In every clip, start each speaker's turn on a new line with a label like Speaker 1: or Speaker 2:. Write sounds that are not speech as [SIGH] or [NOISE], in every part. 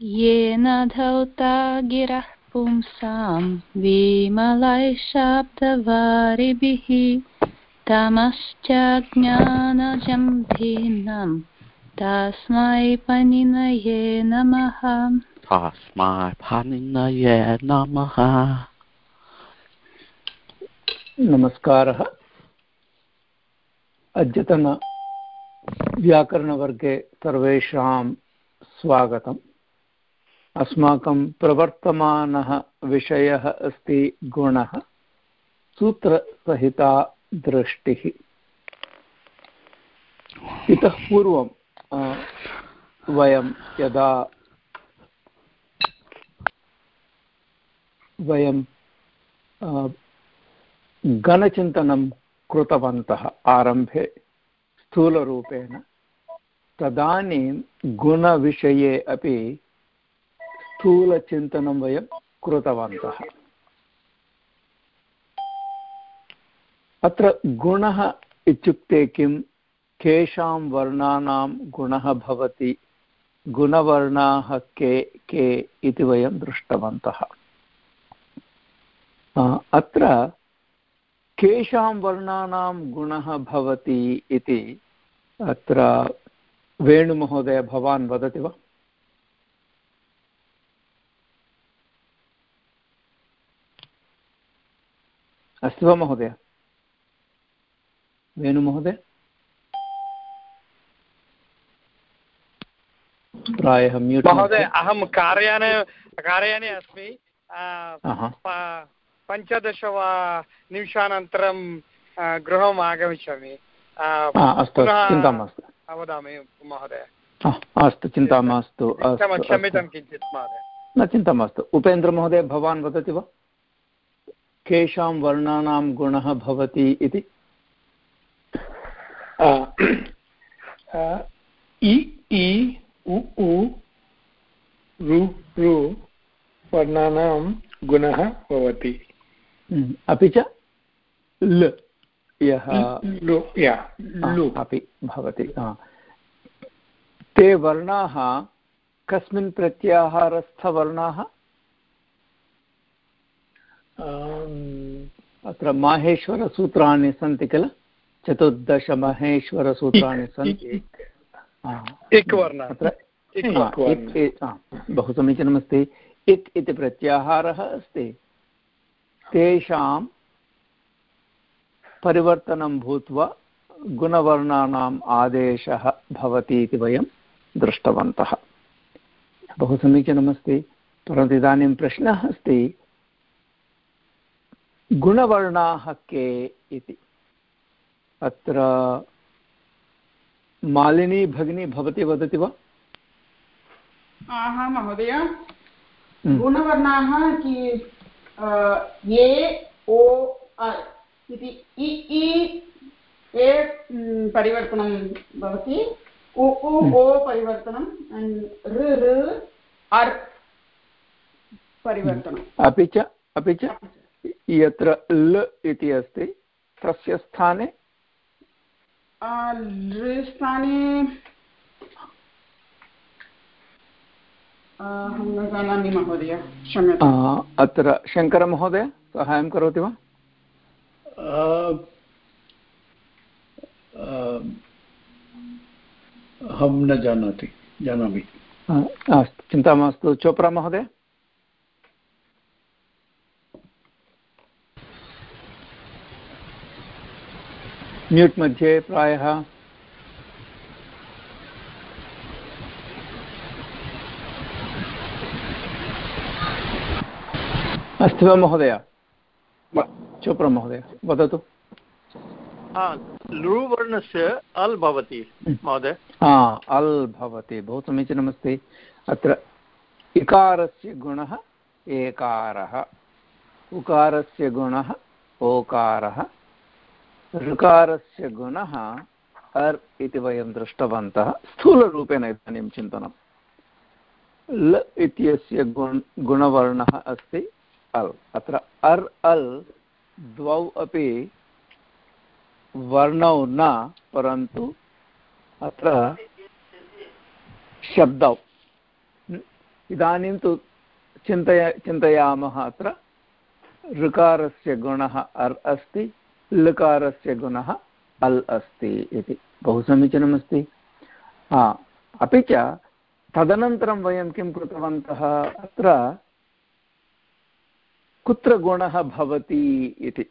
Speaker 1: येन धौता गिरः पुंसां विमलैशाब्दवारिभिः तमश्च ज्ञानजं भिन्नं तस्मै पनिनये नमः।
Speaker 2: तस्मै पनिनये नमः।
Speaker 3: नमस्कारः। अद्यतनव्याकरणवर्गे सर्वेषां स्वागतम्। अस्माकं प्रवर्तमानः विषयः अस्ति गुणः। सूत्रसहिता दृष्टिः। इतः पूर्वं वयं यदा वयं गणचिन्तनं कृतवन्तः आरम्भे स्थूलरूपेण, तदानीं गुणविषये अपि स्थूलचिन्तनं वयं कृतवन्तः। अत्र गुणः इत्युक्ते किं? केषां वर्णानां गुणः भवति? गुणवर्णाः के के इति वयं दृष्टवन्तः। अत्र केषां वर्णानां गुणः भवति इति अत्र वेणुमहोदय भवान् वदति वा? अस्ति वा महोदय? वेणुमहोदय प्रायः म्यूट्
Speaker 4: महोदय अहं कार्याने कार्याने अस्मि। पञ्चदश वा निमिषानन्तरं गृहम् आगमिष्यामि।
Speaker 3: अस्तु चिन्ता मास्तु।
Speaker 4: वदामि महोदय।
Speaker 3: अस्तु चिन्ता मास्तु
Speaker 4: क्षम्यतां किञ्चित् महोदय।
Speaker 3: न चिन्ता मास्तु। उपेन्द्रमहोदय भवान् वदति वा? केषां वर्णानां गुणः भवति इति?
Speaker 5: इ इ उ उ रु रु वर्णानां गुणः भवति।
Speaker 3: हम्म, अपि च ल यः अपि भवति ते वर्णाः कस्मिन् प्रत्याहारस्थवर्णाः? अत्र माहेश्वरसूत्राणि सन्ति किल? चतुर्दशमहेश्वरसूत्राणि [LAUGHS] सन्ति।
Speaker 4: अत्र
Speaker 3: बहु समीचीनमस्ति। इक् इति प्रत्याहारः अस्ति। तेषां परिवर्तनं भूत्वा गुणवर्णानाम् आदेशः भवति इति वयं दृष्टवन्तः। बहु समीचीनमस्ति। परन्तु इदानीं प्रश्नः अस्ति गुणवर्णाः के इति। अत्र मालिनी भगिनी भवती वदति वा?
Speaker 6: हा महोदय। हम्म। गुणवर्णाः ए ओ इति इ ए परिवर्तनं भवति। उ उ हम्म। ओ परिवर्तनं ऋ ऋ अर् परिवर्तनम्
Speaker 3: अपि च। अपि च। यत्र ल इति अस्ति तस्य स्थाने?
Speaker 6: स्थाने अहं न जानामि महोदय
Speaker 3: अत्र शङ्करमहोदय साहाय्यं करोति वा?
Speaker 5: अहं न जानाति जानामि।
Speaker 3: अस्तु चिन्ता मास्तु। चोप्रा महोदय? म्यूट् मध्ये प्रायः। अस्ति वा महोदय। चोप्रा महोदय वदतु।
Speaker 4: लृवर्णस्य अल् भवति महोदय।
Speaker 3: अल् भवति बहु समीचीनमस्ति। अत्र इकारस्य गुणः एकारः। उकारस्य गुणः ओकारः। ऋकारस्य गुणः अर् इति वयं दृष्टवन्तः स्थूलरूपेण इदानीं चिन्तनं। ल इत्यस्य गुण, गुणवर्णः अस्ति अल्। अत्र अर्, अल् द्वौ अपि वर्णौ न, परन्तु अत्र शब्दौ। इदानीं तु चिन्तय, चिन्तयामः अत्र। ऋकारस्य गुणः अर् अस्ति। लकारस्य गुणः अल् अस्ति इति। बहु समीचीनमस्ति। अपि च तदनन्तरं वयं किं कृतवन्तः, अत्र कुत्र गुणः भवति इति।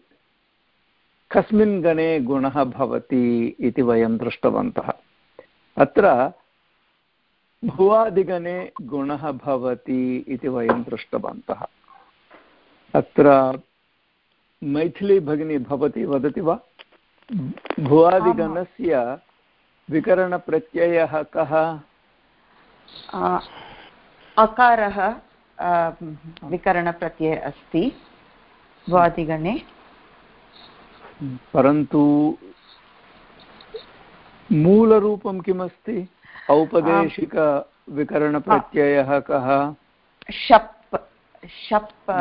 Speaker 3: कस्मिन् गणे गुणः भवति इति वयं दृष्टवन्तः। अत्र भुवादिगणे गुणः भवति इति वयं दृष्टवन्तः। अत्र मैथिली भगिनी भवती वदति वा? भुवादिगणस्य विकरणप्रत्ययः कः?
Speaker 7: अकारः विकरणप्रत्ययः अस्ति भुवादिगणे।
Speaker 3: परन्तु मूलरूपं किमस्ति? औपदेशिकविकरणप्रत्ययः कः?
Speaker 7: शप् शप्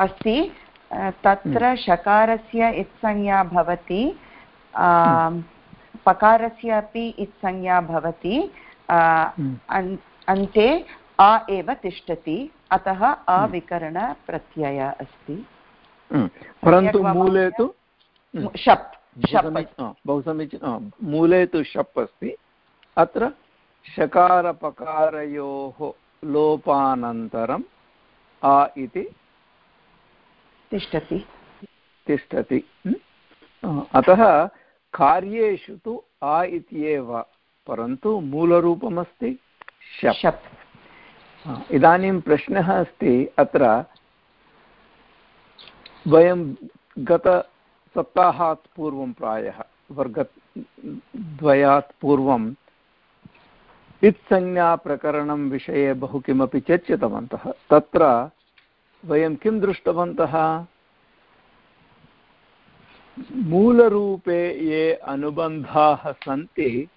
Speaker 7: अस्ति। तत्र हम्म। शकारस्य इत्संज्ञा भवति पकारस्य अपि इत्संज्ञा भवति हम्म। अन्ते अ एव तिष्ठति अतः हम्म। अविकरणप्रत्यय अस्ति
Speaker 3: परन्तु मूले तु
Speaker 7: शप्
Speaker 3: बहु समीचीनं मूले तु शप् अस्ति अत्र शकारपकारयोः लोपानन्तरम् आ इति
Speaker 7: तिष्ठति।
Speaker 3: तिष्ठति। अतः कार्येषु तु आ इत्येव परन्तु मूलरूपमस्ति शप्। इदानीं प्रश्नः अस्ति अत्र वयं गतसप्ताहात् पूर्वं प्रायः वर्गद्वयात् पूर्वम् इत्संज्ञाप्रकरणं विषये बहु किमपि चर्चितवन्तः। तत्र वयं किं दृष्टवन्तः? मूलरूपे ये अनुबन्धाः सन्ति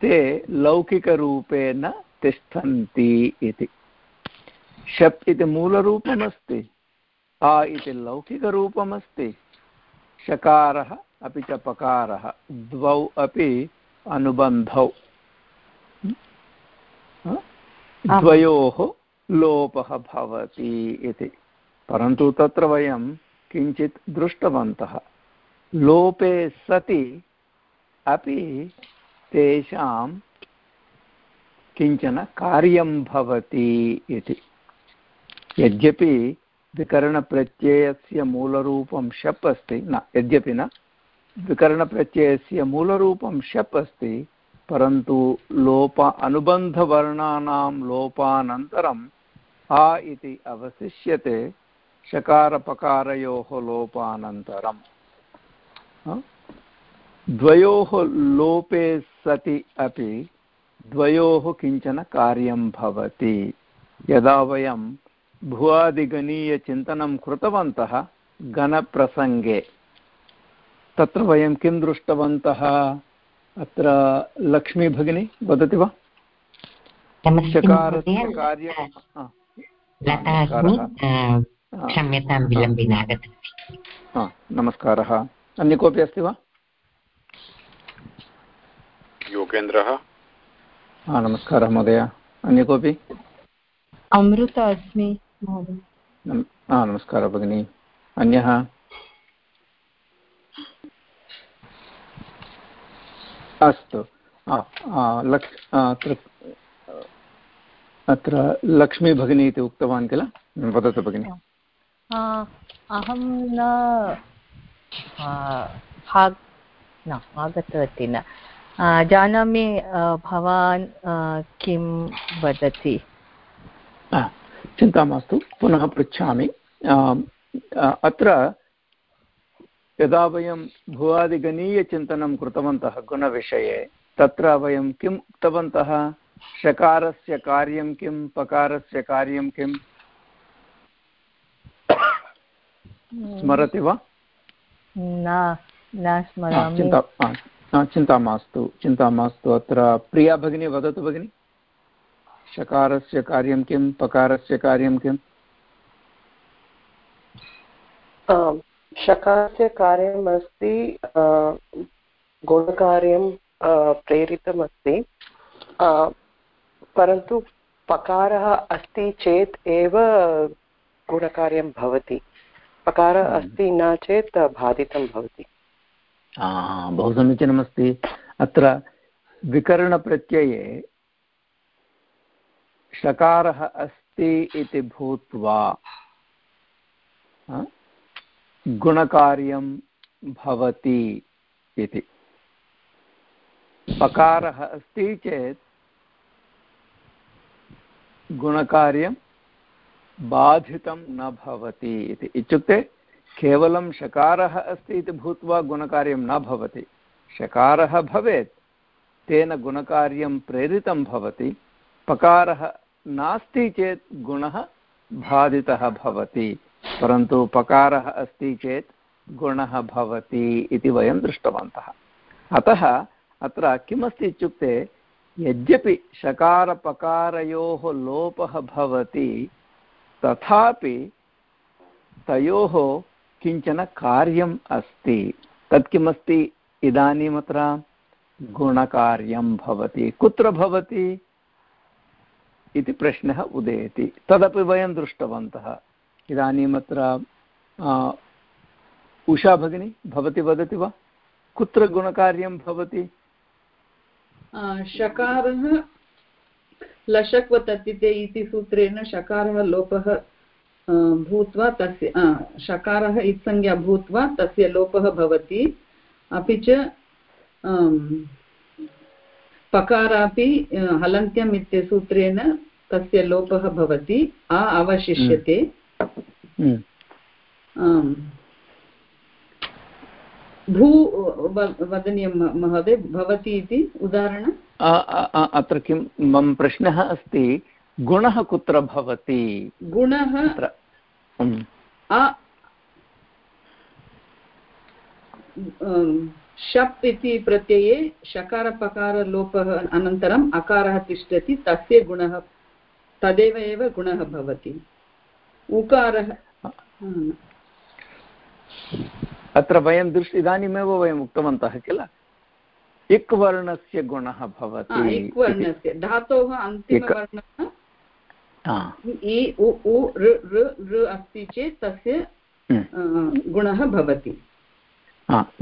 Speaker 3: ते लौकिकरूपे न तिष्ठन्ति इति। शप् इति मूलरूपमस्ति आ इति लौकिकरूपमस्ति शकारः अपि च पकारः द्वौ अपि अनुबन्धौ। द्वयोः लोपः भवति इति। परन्तु तत्र वयं किञ्चित् दृष्टवन्तः। लोपे सति अपि तेषां किंचन कार्यं भवति इति। यद्यपि विकरणप्रत्ययस्य मूलरूपं शप् अस्ति, न, यद्यपि न, विकरणप्रत्ययस्य मूलरूपं शप् अस्ति, परन्तु लोप, अनुबन्धवर्णानां लोपानन्तरम् आ इति अवशिष्यते शकारपकारयोः लोपानन्तरम्। द्वयोः लोपे सति अपि द्वयोः किंचन कार्यं भवति। यदा वयं भुवादिगणीयचिन्तनं कृतवन्तः गणप्रसङ्गे तत्र वयं किं दृष्टवन्तः? अत्र लक्ष्मी भगिनी वदति वा?
Speaker 8: चकारस्य कार्यं क्षम्यतां विलम्बेन आगतवती।
Speaker 3: नमस्कारः। अन्य कोऽपि अस्ति वा?
Speaker 9: योगेन्द्रः।
Speaker 3: नमस्कारः महोदय। अन्य कोऽपि?
Speaker 10: अमृता अस्मि
Speaker 3: नमस्कारः भगिनी। अन्यः? अस्तु। अत्र अत्र लक्ष्मी भगिनी इति उक्तवान् किल? वदतु भगिनि।
Speaker 10: अहं न न आगतवती न। जानामि भवान् किं वदति?
Speaker 3: चिन्ता मास्तु पुनः पृच्छामि। अत्र यदा वयं भुवादिगणीयचिन्तनं कृतवन्तः गुणविषये तत्र वयं किम् उक्तवन्तः? षकारस्य कार्यं किं पकारस्य कार्यं किम् स्मरति वा? न चिन्ता चिन्ता मास्तु चिन्ता मास्तु अत्र। प्रिया भगिनी वदतु भगिनि। शकारस्य कार्यं किं पकारस्य कार्यं किम्
Speaker 11: शकारस्य कार्यम् अस्ति गुणकार्यं प्रेरितमस्ति। परन्तु पकारः अस्ति चेत् एव गुणकार्यं भवति। पकारः
Speaker 3: हम्म।
Speaker 11: अस्ति न चेत् बाधितं भवति।
Speaker 3: बहु समीचीनमस्ति। अत्र विकरणप्रत्यये षकारः अस्ति इति भूत्वा गुणकार्यं भवति इति। पकारः अस्ति चेत् गुणकार्यं बाधितं न भवति इति। इत्युक्ते केवलं शकारः अस्ति इति भूत्वा गुणकार्यं न भवति। शकारः भवेत्, तेन गुणकार्यं प्रेरितं भवति। पकारः नास्ति चेत् गुणः बाधितः भवति। परन्तु पकारः अस्ति चेत् गुणः भवति इति वयं दृष्टवन्तः। अतः अत्र किमस्ति इत्युक्ते यद्यपि शकारपकारयोः लोपः भवति, तथापि तयोः किंचन कार्यम् अस्ति। तत् किमस्ति इदानीमत्र गुणकार्यं भवति। कुत्र भवति इति प्रश्नः उदेति। तदपि वयं दृष्टवन्तः। इदानीमत्र उषा भगिनी, भवती वदति वा? कुत्र गुणकार्यं भवति?
Speaker 12: शकारः लशक्वततिते इति सूत्रेण शकारः लोपः भूत्वा तस्य शकारः इत्संज्ञा भूत्वा तस्य लोपः भवति। अपि च पकारापि हलन्त्यम् इत्यसूत्रेण तस्य लोपः भवति आ अवशिष्यते। हम्म। भू वदनीयं महोदय भवति इति उदाहरणम्
Speaker 3: अत्र किं मम प्रश्नः अस्ति गुणः कुत्र भवति?
Speaker 12: गुणः शप् इति प्रत्यये शकारपकारलोपः अनन्तरम् अकारः तिष्ठति तस्य गुणः तदेव एव गुणः भवति। उकारः
Speaker 3: अत्र वयं दृश् इदानीमेव वयम् उक्तवन्तः किल? इक् वर्णस्य गुणः भवति
Speaker 12: इक् वर्णस्य धातोः अन्तिमवर्णः अस्ति चेत् तस्य हम्म। गुणः भवति।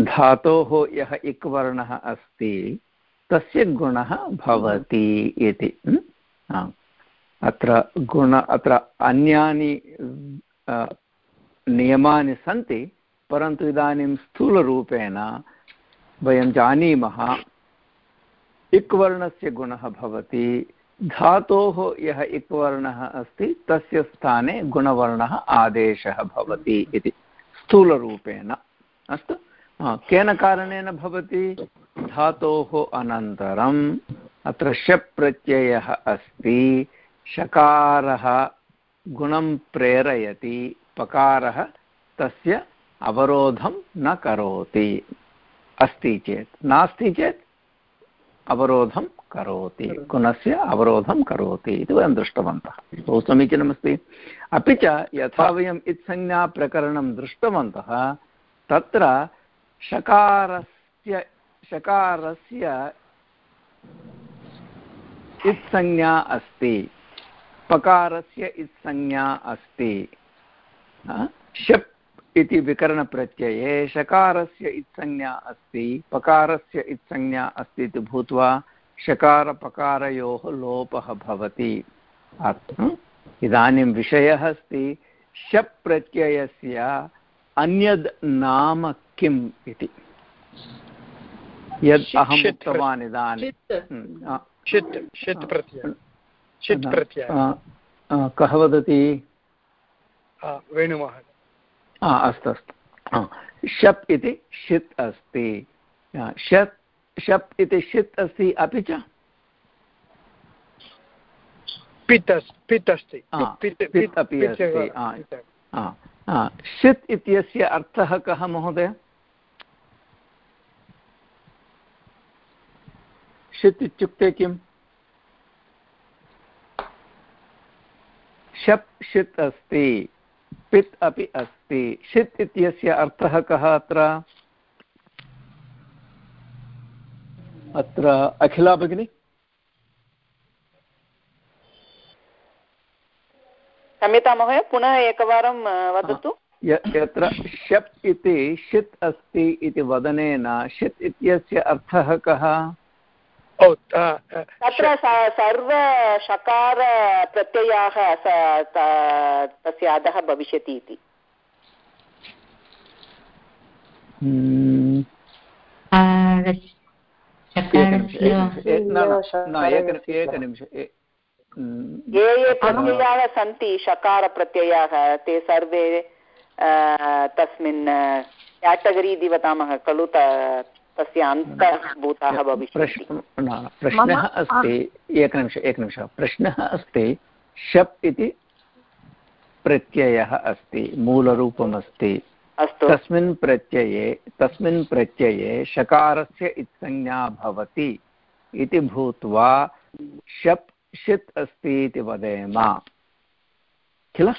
Speaker 3: धातोः यः इक् वर्णः अस्ति तस्य गुणः भवति इति। अत्र गुण अत्र अन्यानि नियमानि सन्ति परन्तु इदानीं स्थूलरूपेण वयं जानीमः इक् वर्णस्य गुणः भवति, धातोः यः इक् वर्णः अस्ति, तस्य स्थाने गुणवर्णः आदेशः भवति इति, स्थूलरूपेण। अस्तु? केन कारणेन भवति? धातोः अनन्तरम् अत्र शप् अस्ति, शकारः गुणं प्रेरयति, पकारः तस्य अवरोधं न करोति। अस्ति चेत्। नास्ति चेत् अवरोधं करोति। गुणस्य अवरोधं करोति इति वयं दृष्टवन्तः। बहु समीचीनमस्ति। अपि च यथा वयम् इत्संज्ञाप्रकरणं दृष्टवन्तः तत्र शकारस्य शकारस्य इत्संज्ञा अस्ति। पकारस्य इत्संज्ञा अस्ति। शप् इति विकरणप्रत्यये शकारस्य इत्संज्ञा अस्ति पकारस्य इत्संज्ञा अस्ति इति भूत्वा शकारपकारयोः लोपः भवति। इदानीं विषयः अस्ति शप् प्रत्ययस्य अन्यद् नाम किम् इति। यद् अहम् उक्तवान् इदानीं। कः वदति?
Speaker 5: वेणुमहोदय
Speaker 3: अस्तु अस्तु. शप् इति षित् अस्ति. शत् शप् इति षित् अस्ति अपि च?
Speaker 5: पित् पित् अस्ति
Speaker 3: पित् अपि अस्ति षित् इत्यस्य अर्थः कः महोदय? षित् इत्युक्ते किम्? शप् षित् अस्ति पित् अपि अस्ति। षित् इत्यस्य अर्थः कः अत्र? अत्र अखिला भगिनी?
Speaker 7: क्षम्यता महोदय पुनः एकवारं वदतु।
Speaker 3: यत्र शप् इति षित् अस्ति इति वदनेन षित् इत्यस्य अर्थः कः?
Speaker 7: तत्र सर्वशकारप्रत्ययाः तस्य अधः भविष्यति इति। ये ये प्रत्ययाः सन्ति शकारप्रत्ययाः ते सर्वे तस्मिन् केटगरी इति वदामः खलु तस्य अन्तर्भूताः भविष्यन्ति
Speaker 3: प्रश्नः अस्ति एकनिमिष एकनिमिषः प्रश्नः अस्ति, शप् इति प्रत्ययः अस्ति, मूलरूपमस्ति। तस्मिन् प्रत्यये तस्मिन् प्रत्यये शकारस्य इत्संज्ञा भवति इति भूत्वा शप् षित् अस्ति इति वदेम। किल?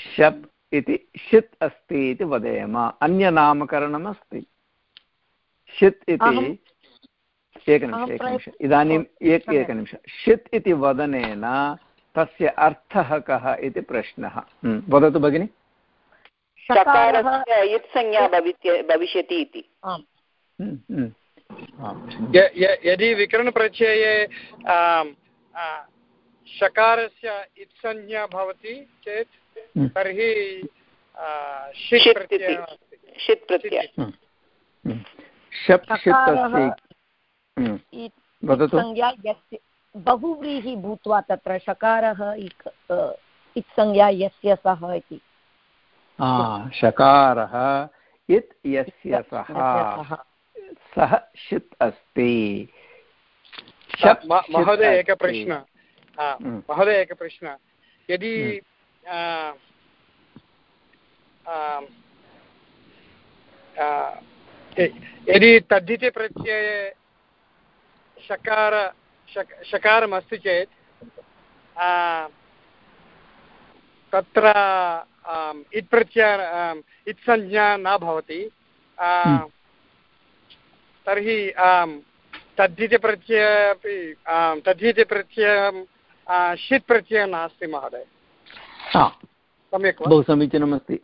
Speaker 3: शप् इति षित् अस्ति इति वदेम। अन्यनामकरणम् अस्ति षित् इति एकनिमिष एकनिमिष। इदानीम् एक एकनिमिष। षित् इति वदनेन तस्य अर्थः कः इति प्रश्नः। वदतु भगिनि।
Speaker 7: भविष्यति इति।
Speaker 5: यदि विकरणप्रत्यये शकारस्य इत्संज्ञा भवति चेत् हम्म। तर्हि
Speaker 10: बहुव्रीहि भूत्वा तत्र शकारः इत्संज्ञा यस्य सः इति।
Speaker 3: शकारः इत् यस्य सः। सः। षित् अस्ति।
Speaker 5: महोदय एकः प्रश्नः। हम्म। महोदय एकः प्रश्नः। यदि हम्म। यदि तद्धिते प्रत्यये शकार शकारमस्ति चेत् तत्र इत् प्रत्यय इत्संज्ञा न भवति। हम्म। तर्हि तद्धितप्रत्यय अपि तद्धितप्रत्ययं षित् प्रत्ययः नास्ति महोदय।
Speaker 3: सम्यक् बहु समीचीनमस्ति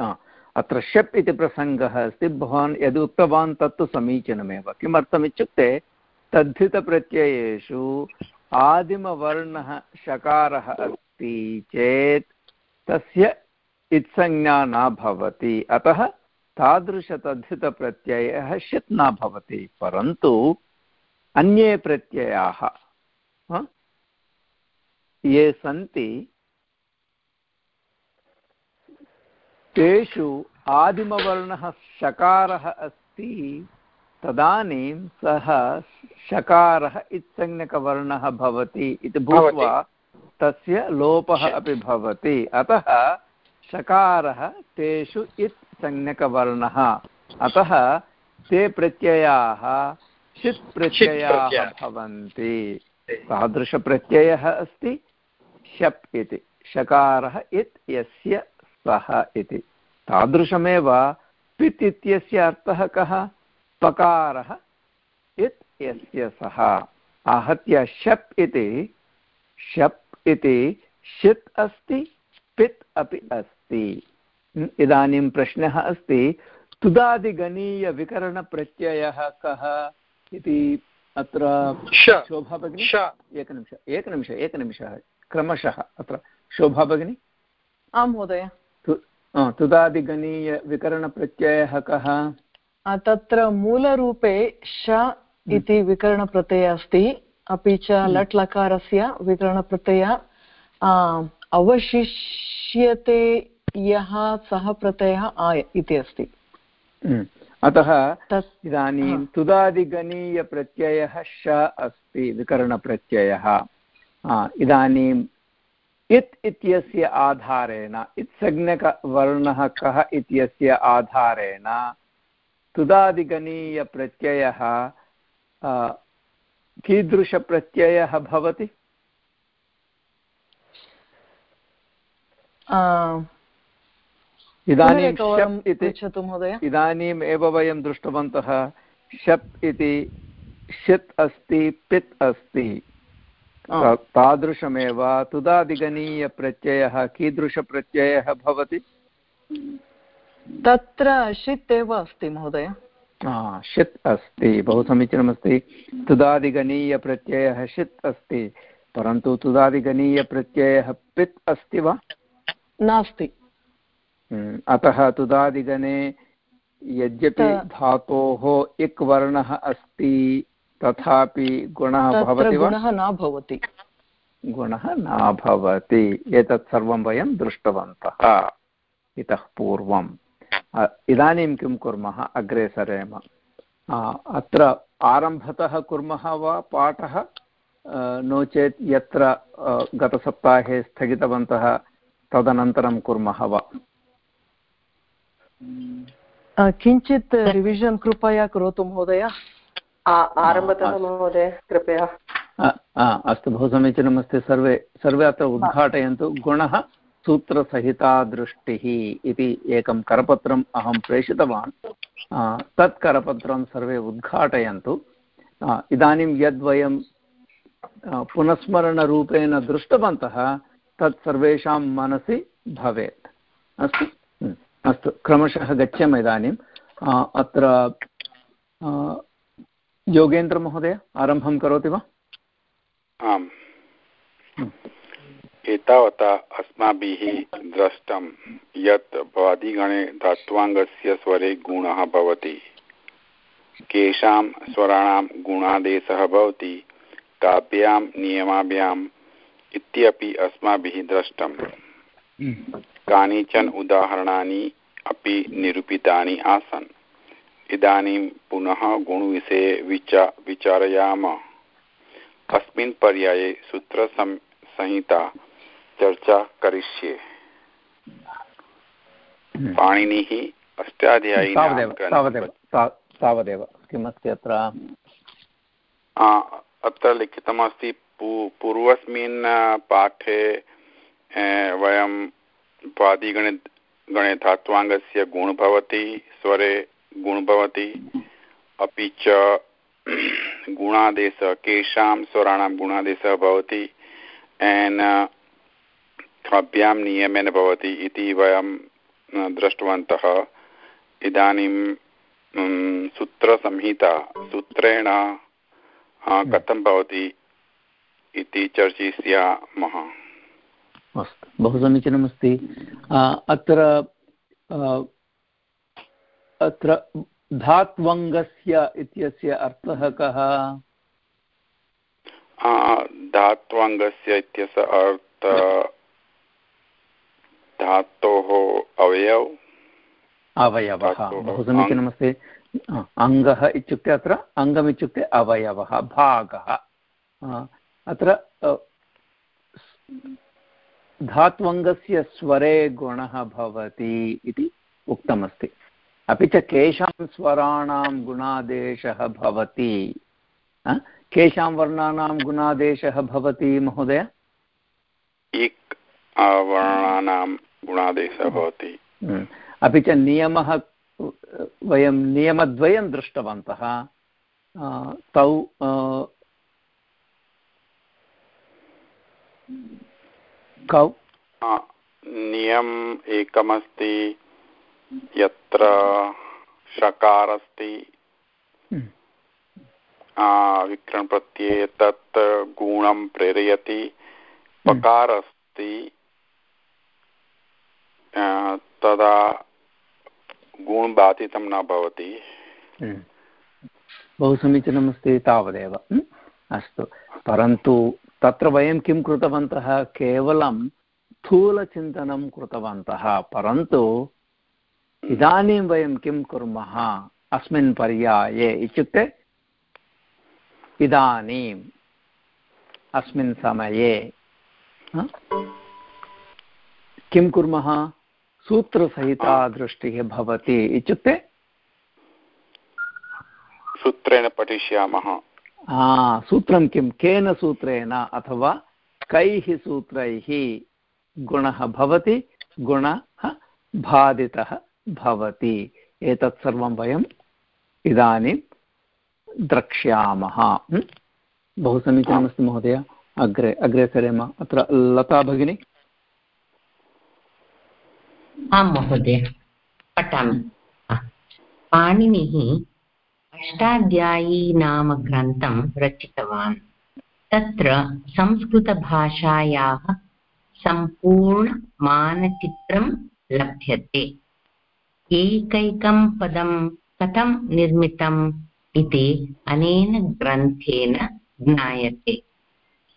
Speaker 3: अत्र शप् इति प्रसङ्गः अस्ति भवान् यद् उक्तवान् तत्तु समीचीनमेव। किमर्थमित्युक्ते तद्धितप्रत्ययेषु आदिमवर्णः शकारः अस्ति चेत् तस्य इत्संज्ञा न भवति। अतः तादृशतद्धितप्रत्ययः षित् न भवति परन्तु अन्ये प्रत्ययाः ये सन्ति तेषु आदिमवर्णः शकारः अस्ति तदानीं सः शकारः इत्संज्ञकवर्णः भवति इति भूत्वा तस्य लोपः अपि भवति। अतः शकारः तेषु इत् संज्ञकवर्णः। अतः ते प्रत्ययाः षित् प्रत्ययाः। भवन्ति। तादृशप्रत्ययः अस्ति शप् इति। शकारः इत् यस्य सः इति। तादृशमेव पित् इत्यस्य अर्थः कः? पकारः इत् यस्य सः। आहत्य शप् इति शप् इति षित् अस्ति पित् अपि अस्ति। इदानीं प्रश्नः अस्ति तुदादिगणीयविकरणप्रत्ययः कः इति अत्र शोभा भगिनी? एकनिमिष एकनिमिष एकनिमिषः क्रमशः अत्र। शोभा भगिनी?
Speaker 13: आं महोदय।
Speaker 3: तुदादिगणीयविकरणप्रत्ययः कः?
Speaker 13: तत्र मूलरूपे श इति विकरणप्रत्ययः अस्ति। अपि च लट् लकारस्य विकरणप्रत्यय अवशिष्यते यः सः प्रत्ययः आ इति अस्ति।
Speaker 3: हम्म। अतः इदानीं तुदादिगणीयप्रत्ययः श अस्ति विकरणप्रत्ययः। इदानीम् इत् इत्यस्य आधारेण इत्संज्ञकवर्णः कः इत्यस्य आधारेण तुदादिगणीयप्रत्ययः कीदृशप्रत्ययः भवति? इदानीं शप् इति इदानीम् एव वयं दृष्टवन्तः शप् इति षित् अस्ति पित् अस्ति। तादृशमेव तुदादिगणीयप्रत्ययः कीदृशप्रत्ययः भवति?
Speaker 13: तत्र षित् एव अस्ति महोदय।
Speaker 3: षित् अस्ति बहु समीचीनमस्ति। तुदादिगणीयप्रत्ययः षित् अस्ति परन्तु तुदादिगणीयप्रत्ययः पित् अस्ति वा?
Speaker 13: नास्ति।
Speaker 3: अतः तुदादिगणे यद्यपि धातोः इक् वर्णः अस्ति तथापि गुणः भवति वा?
Speaker 13: गुणः न भवति।
Speaker 3: गुणः न भवति। एतत् सर्वं वयं दृष्टवन्तः। इतः पूर्वम्। इदानीं किं कुर्मः? अग्रे सरेम अत्र आरम्भतः कुर्मः वा पाठः? नो चेत् यत्र गतसप्ताहे स्थगितवन्तः तदनन्तरं कुर्मः वा?
Speaker 13: किञ्चित् रिविशन् कृपया करोतु महोदय।
Speaker 11: आरम्भतः महोदय कृपया।
Speaker 3: अस्तु बहु समीचीनमस्ति। सर्वे सर्वे अत्र उद्घाटयन्तु। गुणः सूत्रसहितादृष्टिः इति एकं करपत्रम् अहं प्रेषितवान्। तत् करपत्रं सर्वे उद्घाटयन्तु। इदानीं यद्वयं पुनस्मरणरूपेण दृष्टवन्तः तत् सर्वेषां मनसि भवेत्। अस्तु। अस्तु क्रमशः गच्छामः इदानीम् अत्र योगेन्द्रमहोदय आरम्भं करोति वा?
Speaker 9: आम्। एतावता अस्माभिः दृष्टं यत् भवादिगणे धात्वाङ्गस्य स्वरे गुणः भवति। केषां स्वराणां गुणादेशः भवति काव्यां नियमाभ्याम् इत्यपि अस्माभिः दृष्टम् कानिचन उदाहरणानि अपि निरूपितानि आसन्। इदानीं पुनः गुणविषये विचा विचारयामः। अस्मिन् पर्याये सूत्रसंहिता चर्चा करिष्ये।
Speaker 3: हम्म।
Speaker 9: पाणिनिः अष्टाध्यायी
Speaker 3: तावदेव किमस्ति अत्र?
Speaker 9: अत्र लिखितमस्ति पूर्वस्मिन् पाठे वयं पादिगणे गणे धात्वाङ्गस्य गुण भवति स्वरे गुण भवति अपि च [CLEARS THROAT] गुणादेशः, केषां स्वराणां गुणादेशः भवति। एन् काव्यां नियमेन भवति इति वयं दृष्टवन्तः। इदानीं सूत्रसंहिता, सूत्रेण कथं भवति इति चर्चयिष्यामः।
Speaker 3: अस्तु बहु समीचीनमस्ति अत्र अत्र धात्वङ्गस्य इत्यस्य अर्थः कः?
Speaker 9: धात्वङ्गस्य इत्यस्य अर्थ धातोः अवयव।
Speaker 3: अवयवः बहु समीचीनमस्ति अङ्गः। इत्युक्ते अत्र अङ्गमित्युक्ते अवयवः भागः। अत्र धात्वङ्गस्य स्वरे गुणः भवति इति उक्तमस्ति। अपि च केषां स्वराणां गुणादेशः भवति। केषां वर्णानां गुणादेशः भवति महोदय?
Speaker 9: इक् वर्णानां गुणादेशः भवति।
Speaker 3: हम्म। अपि च नियमः वयं नियमद्वयं दृष्टवन्तः। तौ कौ?
Speaker 9: नियम एकमस्ति यत्र षकार अस्ति हम्म। विक्रमप्रत्यये तत् गुणं प्रेरयति। हम्म। पकार अस्ति तदा गुणबाधितं न भवति।
Speaker 3: हम्म। बहु समीचीनमस्ति तावदेव अस्तु। परन्तु तत्र वयं किं कृतवन्तः? केवलं स्थूलचिन्तनं कृतवन्तः। परन्तु इदानीं वयं किं कुर्मः? अस्मिन् पर्याये इत्युक्ते इदानीम् अस्मिन् समये किं कुर्मः? सूत्रसहिता दृष्टिः भवति इत्युक्ते
Speaker 9: सूत्रेण पठिष्यामः।
Speaker 3: सूत्रं किं? केन सूत्रेण अथवा कैः सूत्रैः गुणः भवति गुणः बाधितः भवति? एतत् सर्वं वयम् इदानीं द्रक्ष्यामः। बहु समीचीनमस्ति महोदय। अग्रे अग्रे सरेम। अत्र लता भगिनी?
Speaker 8: आं महोदय पठामि। पाणिनिः अष्टाध्यायी नाम ग्रन्थं रचितवान्। तत्र संस्कृतभाषायाः सम्पूर्णमानचित्रं लभ्यते। एकैकं पदं कथं निर्मितम् इति अनेन ग्रन्थेन ज्ञायते।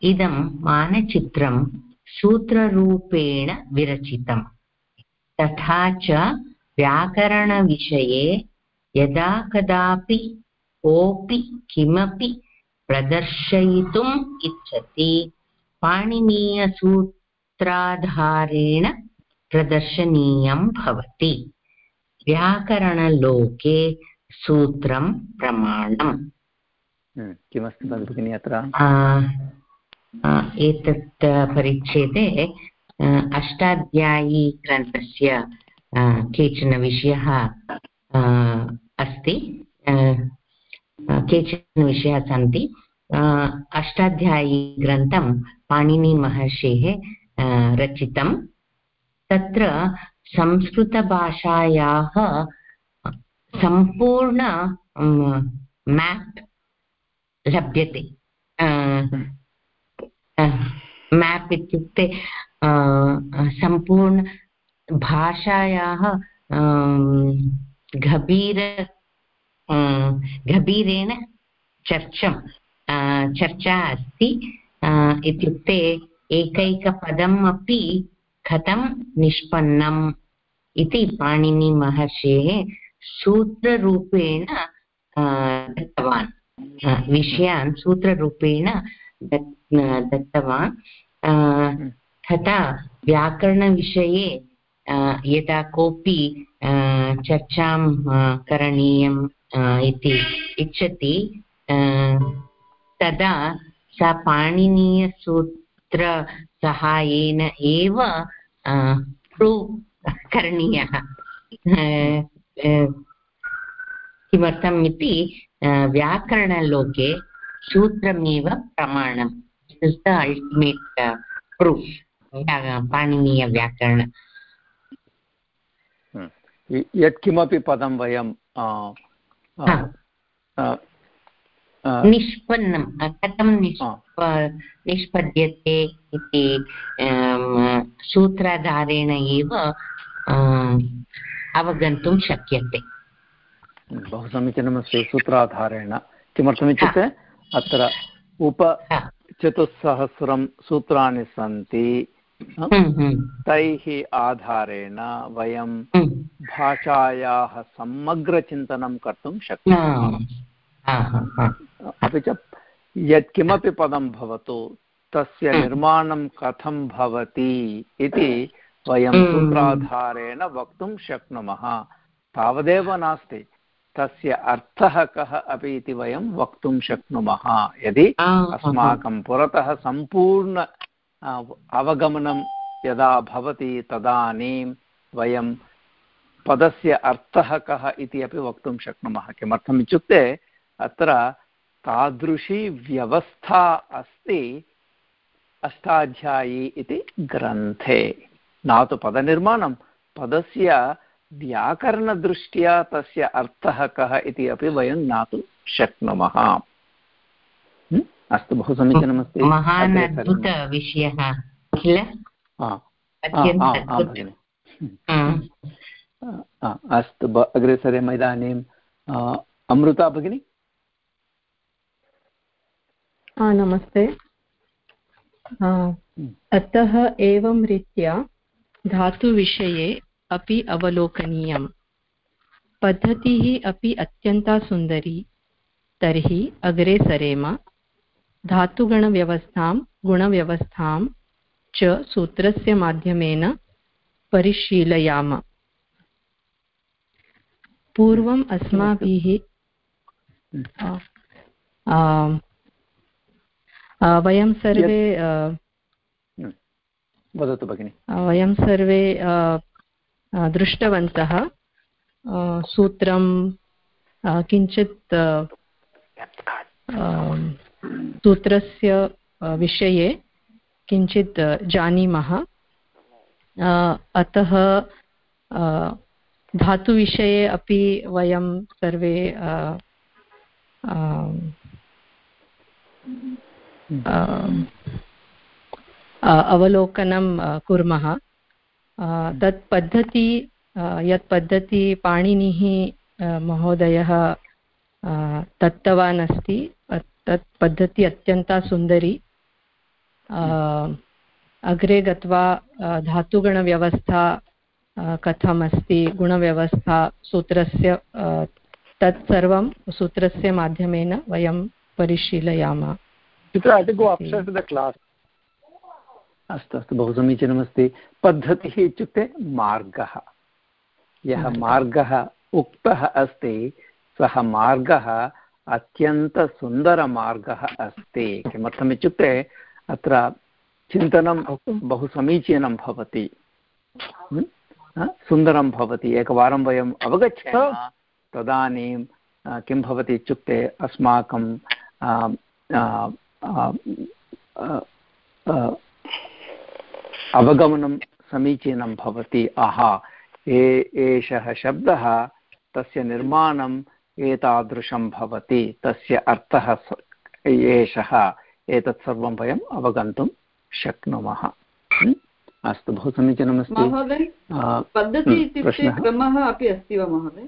Speaker 8: इदं मानचित्रं सूत्ररूपेण विरचितम्। तथा च व्याकरणविषये यदा कदापि कोऽपि किमपि प्रदर्शयितुम् इच्छति। पाणिनीयसूत्राधारेण प्रदर्शनीयं भवति। व्याकरणलोके सूत्रं प्रमाणम्।
Speaker 3: किमस्ति भगिनि अत्र?
Speaker 8: एतत् परिच्छेदे अष्टाध्यायी ग्रन्थस्य केचन विषयः अस्ति। केचन विषयाः सन्ति। अष्टाध्यायी ग्रन्थं पाणिनिमहर्षेः रचितं तत्र संस्कृतभाषायाः सम्पूर्ण मेप् लभ्यते। मेप् इत्युक्ते सम्पूर्ण भाषायाः गभीर गभीरेण चर्चं चर्चा अस्ति। इत्युक्ते एकैकपदम् अपि कथं निष्पन्नम् इति पाणिनिमहर्षेः सूत्ररूपेण दत्तवान्। विषयान् सूत्ररूपेण दत्तवान्। तथा व्याकरणविषये यदा कोऽपि चर्चां करणीयम् इति इच्छति तदा सा पाणिनीयसूत्रसहायेन एव प्रूव् करणीयः। किमर्थम् इति व्याकरणलोके सूत्रमेव प्रमाणम्. इस् द अल्टिमेट् प्रूफ् पाणिनीयव्याकरण
Speaker 3: यत्किमपि पदं वयं
Speaker 8: निष्पन्नं कथं निष्पद्यते इति सूत्राधारेण एव अवगन्तुं शक्यते।
Speaker 3: बहु समीचीनमस्ति सूत्राधारेण। किमर्थमित्युक्ते अत्र उपचतुस्सहस्रं सूत्राणि सन्ति। तैः आधारेण वयं भाषायाः समग्रचिन्तनं कर्तुं शक्नुमः अपि च यत्किमपि पदं भवतु तस्य निर्माणं कथं भवति इति वयं सूत्राधारेण वक्तुं शक्नुमः। तावदेव नास्ति तस्य अर्थः कः अपि इति वयं वक्तुं शक्नुमः। यदि अस्माकं पुरतः सम्पूर्ण अवगमनं यदा भवति तदानीं वयं पदस्य अर्थः कः इति अपि वक्तुं शक्नुमः किमर्थम् इत्युक्ते अत्र तादृशी व्यवस्था अस्ति अष्टाध्यायी इति ग्रन्थे न तु पदनिर्माणं, पदस्य व्याकरणदृष्ट्या तस्य अर्थः कः इति अपि वयं ज्ञातुं शक्नुमः। अस्तु बहु समीचीनमस्ति।
Speaker 8: महान् अद्भुतविषयः किल?
Speaker 3: अस्तु अग्रे सरेम इदानीम्। अमृता भगिनी?
Speaker 14: नमस्ते। अतः एवं रीत्या धातुविषये अपि अवलोकनीयम्। पद्धतिः अपि अत्यन्ता सुन्दरी तर्हि अग्रे सरेम। धातुगणव्यवस्थां गुणव्यवस्थां च सूत्रस्य माध्यमेन परिशीलयाम। पूर्वम् अस्माभिः वयं सर्वे
Speaker 3: वदतु भगिनि।
Speaker 14: वयं सर्वे दृष्टवन्तः सूत्रं किञ्चित् सूत्रस्य विषये किञ्चित् जानीमः। अतः धातुविषये अपि वयं सर्वे अवलोकनं कुर्मः। तत् पद्धति यत् पद्धति पाणिनिः महोदयः दत्तवान् अस्ति तत् पद्धति अत्यन्ता सुन्दरी। अग्रे गत्वा धातुगणव्यवस्था कथम् अस्ति गुणव्यवस्था सूत्रस्य तत् सर्वं सूत्रस्य माध्यमेन वयं परिशीलयामः।
Speaker 3: अस्तु अस्तु बहु समीचीनमस्ति। पद्धतिः इत्युक्ते मार्गः। यः मार्गः उक्तः अस्ति सः मार्गः अत्यन्तसुन्दरमार्गः अस्ति किमर्थमित्युक्ते अत्र चिन्तनं बहु समीचीनं भवति। सुन्दरं भवति। एकवारं वयम् अवगच्छामः तदानीं किं भवति इत्युक्ते अस्माकं अवगमनं समीचीनं भवति। आहा! एषः शब्दः तस्य निर्माणम् एतादृशं भवति तस्य अर्थः एषः एतत् सर्वं वयम् अवगन्तुं शक्नुमः। अस्तु बहु समीचीनमस्ति।
Speaker 12: पद्धति इत्युक्ते क्रमः अपि अस्ति वा महोदय?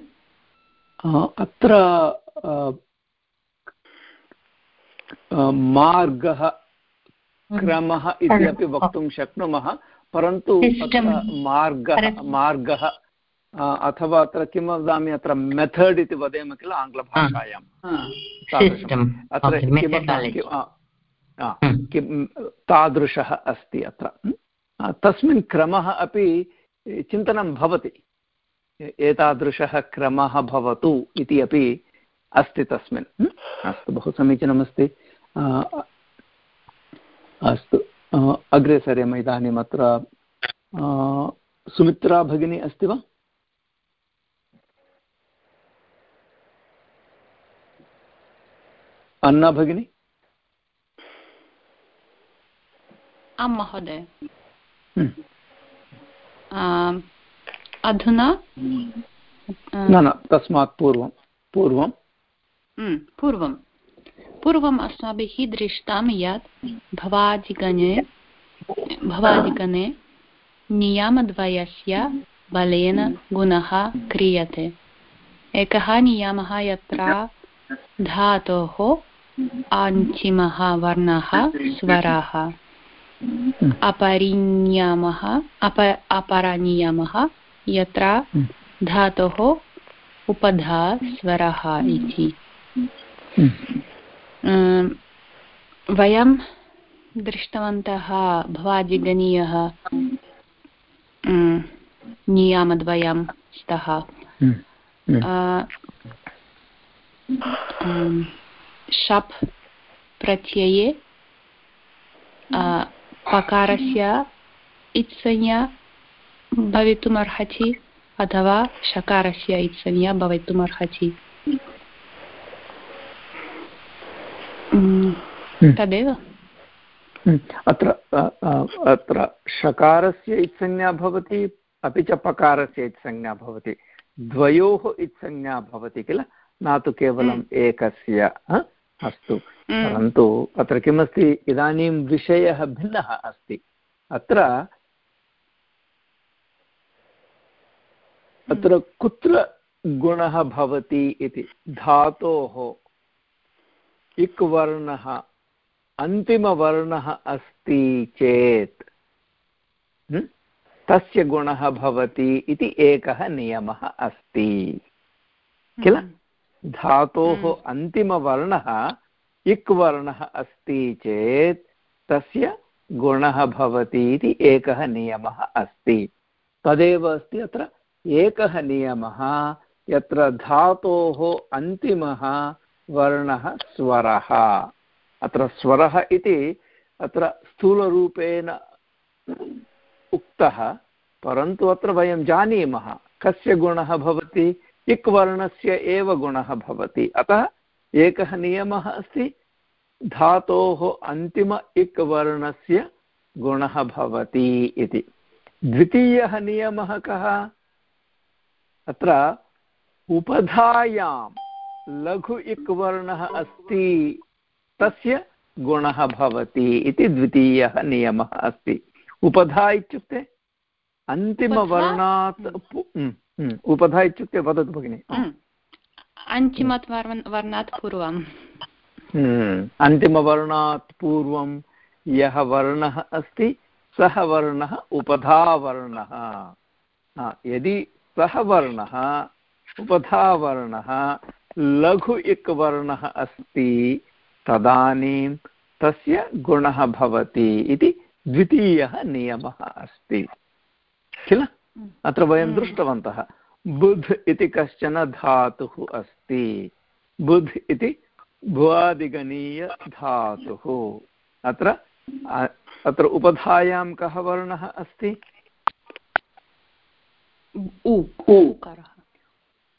Speaker 3: अत्र मार्गः क्रमः इति अपि वक्तुं शक्नुमः परन्तु मार्गः मार्गः अथवा अत्र किं वदामि अत्र मेथड् इति वदेम किल आङ्ग्लभाषायां? अत्र किं तादृशः अस्ति अत्र। तस्मिन् क्रमः अपि चिन्तनं भवति। एतादृशः क्रमः भवतु इति अपि अस्ति तस्मिन्। अस्तु बहु समीचीनमस्ति। अस्तु। अग्रे सरेम इदानीम् अत्र सुमित्रा भगिनी अस्ति वा? अन्ना भगिनी
Speaker 1: आं महोदय। अधुना?
Speaker 3: न न तस्मात् पूर्वं पूर्वं।
Speaker 1: पूर्वं। पूर्वम् अस्माभिः दृष्टं यत् भवादिगणे भवादिगणे नियमद्वयस्य बलेन गुणः क्रियते। एकः नियमः यत्र धातोः आञ्चिमः वर्णः स्वरः। अपरिनियमः अप अपरनियमः यत्र धातोः उपधा स्वरः इति। वयं दृष्टवन्तः भवाजिगणीयः नियामद्वयं स्तः। शप् प्रत्यये पकारस्य इत्संज्ञा भवितुमर्हति अथवा शकारस्य इत्संज्ञा भवितुमर्हति
Speaker 3: हम्म।
Speaker 1: तदेव।
Speaker 3: अत्र अत्र शकारस्य इत्संज्ञा भवति अपि च पकारस्य इत्संज्ञा भवति द्वयोः इत्संज्ञा भवति किल न तु केवलम्। एकस्य अस्तु। परन्तु अत्र किमस्ति? इदानीं विषयः भिन्नः अस्ति। अत्र अत्र कुत्र गुणः भवति इति? धातोः इक् वर्णः अन्तिमवर्णः अस्ति चेत् तस्य गुणः भवति इति एकः नियमः अस्ति। किल? धातोः अन्तिमवर्णः इक् वर्णः अस्ति चेत् तस्य गुणः भवति इति एकः नियमः अस्ति। तदेव अस्ति अत्र एकः नियमः यत्र धातोः अन्तिमः वर्णः स्वरः। अत्र स्वरः इति अत्र स्थूलरूपेण उक्तः परन्तु अत्र वयं जानीमः कस्य गुणः भवति? इक् वर्णस्य एव गुणः भवति। अतः एकः नियमः अस्ति धातोः अन्तिम इक् वर्णस्य गुणः भवति इति। द्वितीयः नियमः कः? अत्र उपधायां लघु इक् वर्णः अस्ति तस्य गुणः भवति इति द्वितीयः नियमः अस्ति। उपधा इत्युक्ते अन्तिमवर्णात् उपधा इत्युक्ते वदतु भगिनि
Speaker 1: अन्तिमात् वर्णात् पूर्वम्
Speaker 3: अन्तिमवर्णात् पूर्वं यः वर्णः अस्ति सः वर्णः उपधावर्णः यदि सः वर्णः उपधावर्णः लघु इक् वर्णः अस्ति तदानीं तस्य गुणः भवति इति द्वितीयः नियमः अस्ति किल अत्र वयं दृष्टवन्तः। बुध् इति कश्चन धातुः अस्ति। बुध् इति भुवादिगणीयधातुः अत्र अत्र उपधायां कः वर्णः अस्ति?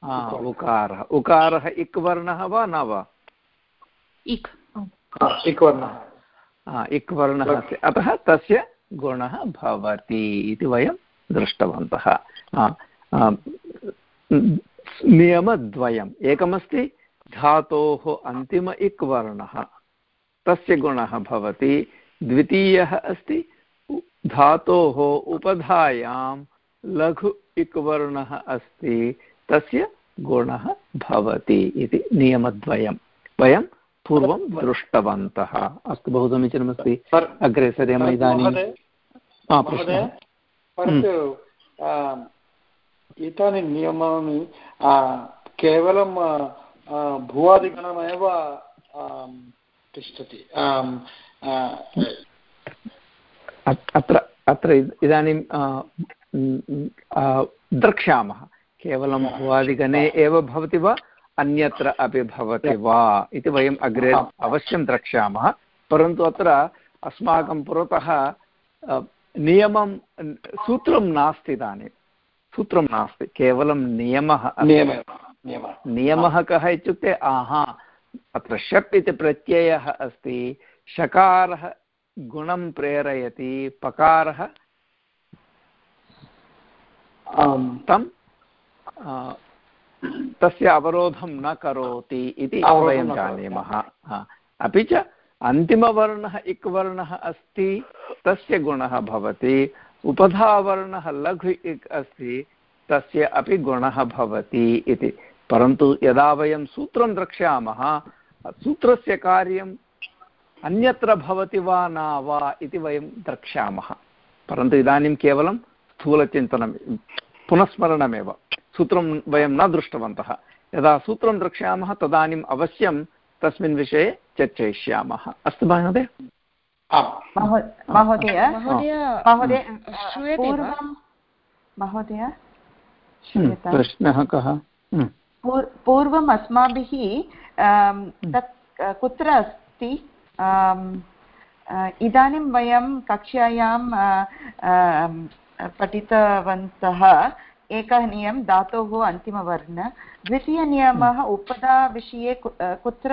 Speaker 3: उकारः। उकारः। इक् वर्णः वा न वा?
Speaker 1: इक्।
Speaker 3: इक् वर्णः। इक् वर्णः अस्ति। अतः तस्य गुणः भवति इति वयं दृष्टवन्तः। नियमद्वयम्। एकमस्ति धातोः अन्तिम इक् वर्णः तस्य गुणः भवति। द्वितीयः अस्ति धातोः उपधायां लघु इक् वर्णः अस्ति। तस्य गुणः भवति इति नियमद्वयं। वयं पूर्वं दृष्टवन्तः। अस्तु बहु समीचीनमस्ति। अग्रे सरेम इदानीं
Speaker 5: परन्तु एतानि नियमानि केवलं भुवादिगणमेव तिष्ठति।
Speaker 3: अत्र अत्र इदानीं द्रक्ष्यामः। केवलं भुवादिगणे एव भवति वा अन्यत्र अपि भवति वा इति वयम् अग्रे अवश्यं द्रक्ष्यामः। परन्तु अत्र अस्माकं पुरतः नियमं सूत्रं नास्ति इदानीं। सूत्रं नास्ति केवलं नियमः नियमः कः इत्युक्ते आहा अत्र शप् इति प्रत्ययः अस्ति शकारः गुणं प्रेरयति पकारः तं तस्य अवरोधं न करोति इति वयं जानीमः। अपि च अन्तिमवर्णः इक् वर्णः अस्ति, तस्य गुणः भवति। उपधावर्णः लघु इक् अस्ति, तस्य अपि गुणः भवति इति। परन्तु यदा वयं सूत्रं द्रक्ष्यामः, सूत्रस्य कार्यम् अन्यत्र भवति वा न वा इति वयं द्रक्ष्यामः। परन्तु इदानीं केवलं स्थूलचिन्तनं पुनस्मरणमेव। सूत्रं वयं न दृष्टवन्तः। यदा सूत्रं द्रक्ष्यामः, तदानीम् अवश्यं तस्मिन् विषये चर्चयिष्यामः। अस्तु महोदय।
Speaker 15: महोदय। महोदय महोदय
Speaker 3: प्रश्नः कः?
Speaker 15: पूर्वम् अस्माभिः तत् कुत्र अस्ति? इदानीं वयं कक्षायां पठितवन्तः एकः नियमः धातोः अन्तिमवर्ण। द्वितीयनियमः उपदाविषये कुत्र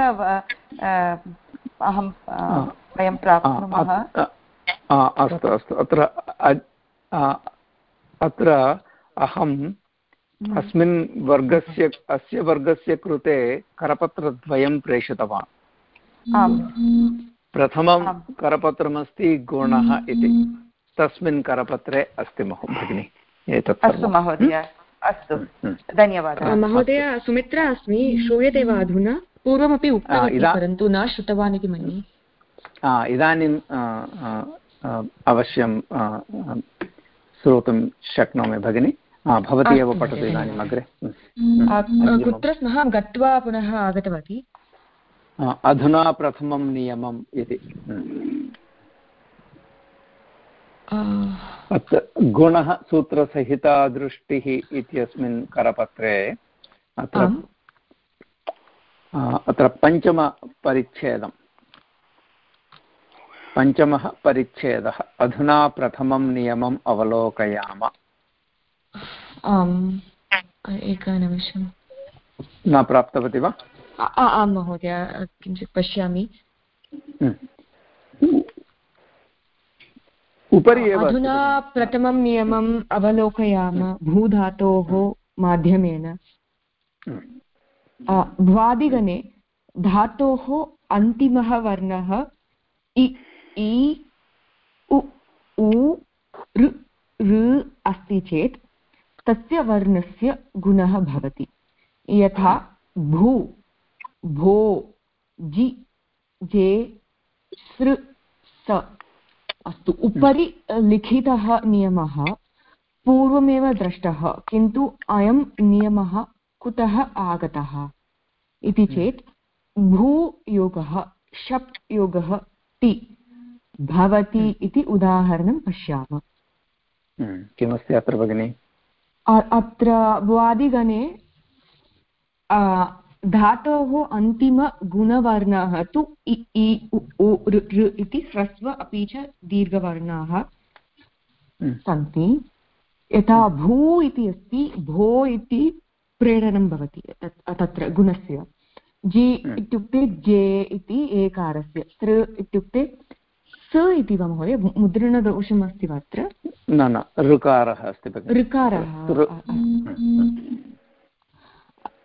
Speaker 15: अहं वयं प्राप्नुमः?
Speaker 3: अस्तु अस्तु। अत्र अत्र अहं अस्मिन् वर्गस्य अस्य वर्गस्य कृते करपत्रद्वयं प्रेषितवान्। प्रथमं करपत्रमस्ति गुणः इति। तस्मिन् करपत्रे अस्ति महो भगिनि। एतत्
Speaker 15: अस्तु महोदय अस्तु। धन्यवादः।
Speaker 14: महोदय सुमित्रा अस्मि श्रूयते वा अधुना? पूर्वमपि उक्तवती परन्तु न श्रुतवान् इति मन्ये।
Speaker 3: इदानीं अवश्यं श्रोतुं शक्नोमि भगिनि। भवती एव पठतु इदानीम् अग्रे।
Speaker 14: कुत्र स्मः? गत्वा पुनः आगतवती?
Speaker 3: अधुना प्रथमं नियमम् इति। अत्र गुणः सूत्रसहितादृष्टिः इत्यस्मिन् करपत्रे अत्र अत्र पञ्चमपरिच्छेदं पञ्चमः परिच्छेदः। अधुना प्रथमं नियमम् अवलोकयाम।
Speaker 14: आम् एकनिमिषं।
Speaker 3: न प्राप्तवती वा?
Speaker 14: आं महोदय किञ्चित् पश्यामि।
Speaker 3: उपरि एव
Speaker 14: अधुना प्रथमं नियमम् अवलोकयाम भूधातोः माध्यमेन। भ्वादिगणे धातोः अन्तिमः वर्णः इ इ उ उ ऋ ऋ अस्ति चेत् तस्य वर्णस्य गुणः भवति। यथा भू भो जि जे सृ स। अस्तु। उपरि लिखितः नियमः पूर्वमेव दृष्टः किन्तु अयं नियमः कुतः आगतः? इति चेत् भूयोगः शप् योगः ति भवति इति उदाहरणं पश्यामः।
Speaker 3: हम्म, किमस्ति अत्र भगिनि?
Speaker 14: अत्र वादिगणे धातोः अन्तिमगुणवर्णाः तु इ इ उ ऋ इति ह्रस्व अपि च दीर्घवर्णाः। सन्ति। यथा भू इति अस्ति भो इति प्रेरणं भवति तत्र गुणस्य। जि। इत्युक्ते जे इति एकारस्य सृ इत्युक्ते स इति वा महोदय? मुद्रणदोषम् अस्ति वा अत्र?
Speaker 3: न न ऋकारः अस्ति
Speaker 14: ऋकारः।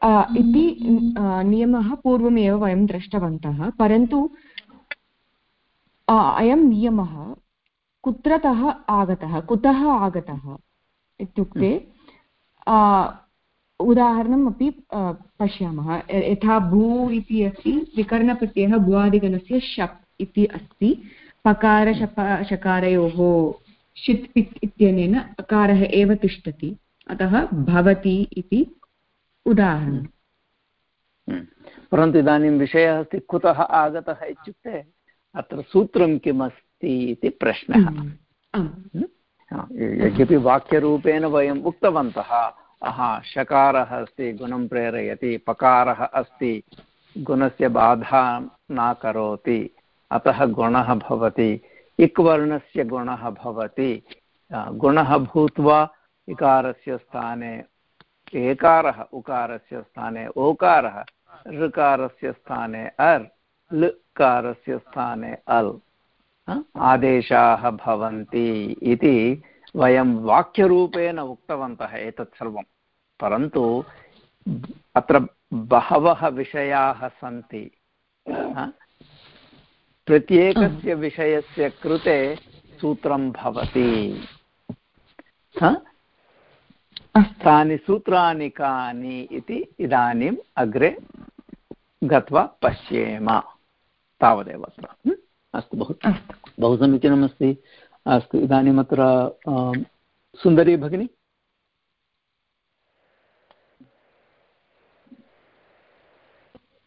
Speaker 14: इति नियमः पूर्वमेव वयं दृष्टवन्तः परन्तु अयं नियमः कुत्रतः आगतः कुतः आगतः इत्युक्ते उदाहरणम् अपि पश्यामः। यथा भू इति अस्ति विकरणप्रत्ययः भुवादिगणस्य शप् इति अस्ति। पकारशप शकारयोः षित् पित् इत्यनेन अकारः एव तिष्ठति। अतः भवति इति उदाहरणम्
Speaker 3: हम्म। परन्तु इदानीं विषयः अस्ति कुतः आगतः इत्युक्ते अत्र सूत्रं किमस्ति इति प्रश्नः
Speaker 14: हम्म।
Speaker 3: यद्यपि वाक्यरूपेण वयम् उक्तवन्तः हा शकारः अस्ति गुणं प्रेरयति पकारः अस्ति गुणस्य बाधा न करोति अतः गुणः भवति इक् वर्णस्य गुणः भवति गुणः भूत्वा इकारस्य स्थाने एकारः उकारस्य स्थाने ओकारः ऋकारस्य स्थाने अर् लकारस्य स्थाने अल्। आदेशाः भवन्ति इति वयं वाक्यरूपेण उक्तवन्तः एतत् सर्वं। परन्तु अत्र बहवः विषयाः सन्ति। प्रत्येकस्य विषयस्य कृते सूत्रं भवति। तानि सूत्राणि कानि इति इदानीम् अग्रे गत्वा पश्येम। तावदेव अत्र अस्तु बहु बहु समीचीनमस्ति। अस्तु इदानीम् अत्र सुन्दरी भगिनी?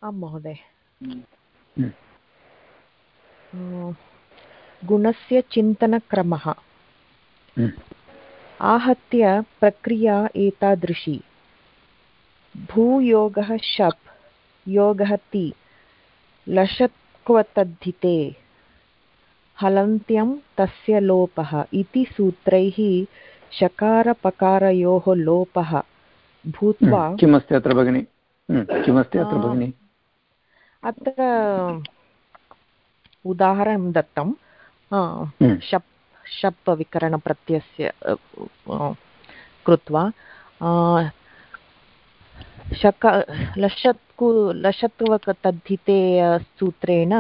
Speaker 16: आं महोदय। गुणस्य चिन्तनक्रमः। आहत्य प्रक्रिया एतादृशी भूयोगः शप् योगः ति लशक्वतद्धिते हलन्त्यं तस्य लोपः इति सूत्रैः शकारपकारयोः लोपः भूत्वा
Speaker 3: हम्म। किमस्ति अत्र भगिनि हम्म। किमस्ति अत्र भगिनि
Speaker 16: अत्र उदाहरणं दत्तं हम्म। शप् शप् विकरणप्रत्ययस्य कृत्वा शक लषत्कु लषत्वतद्धिते सूत्रेण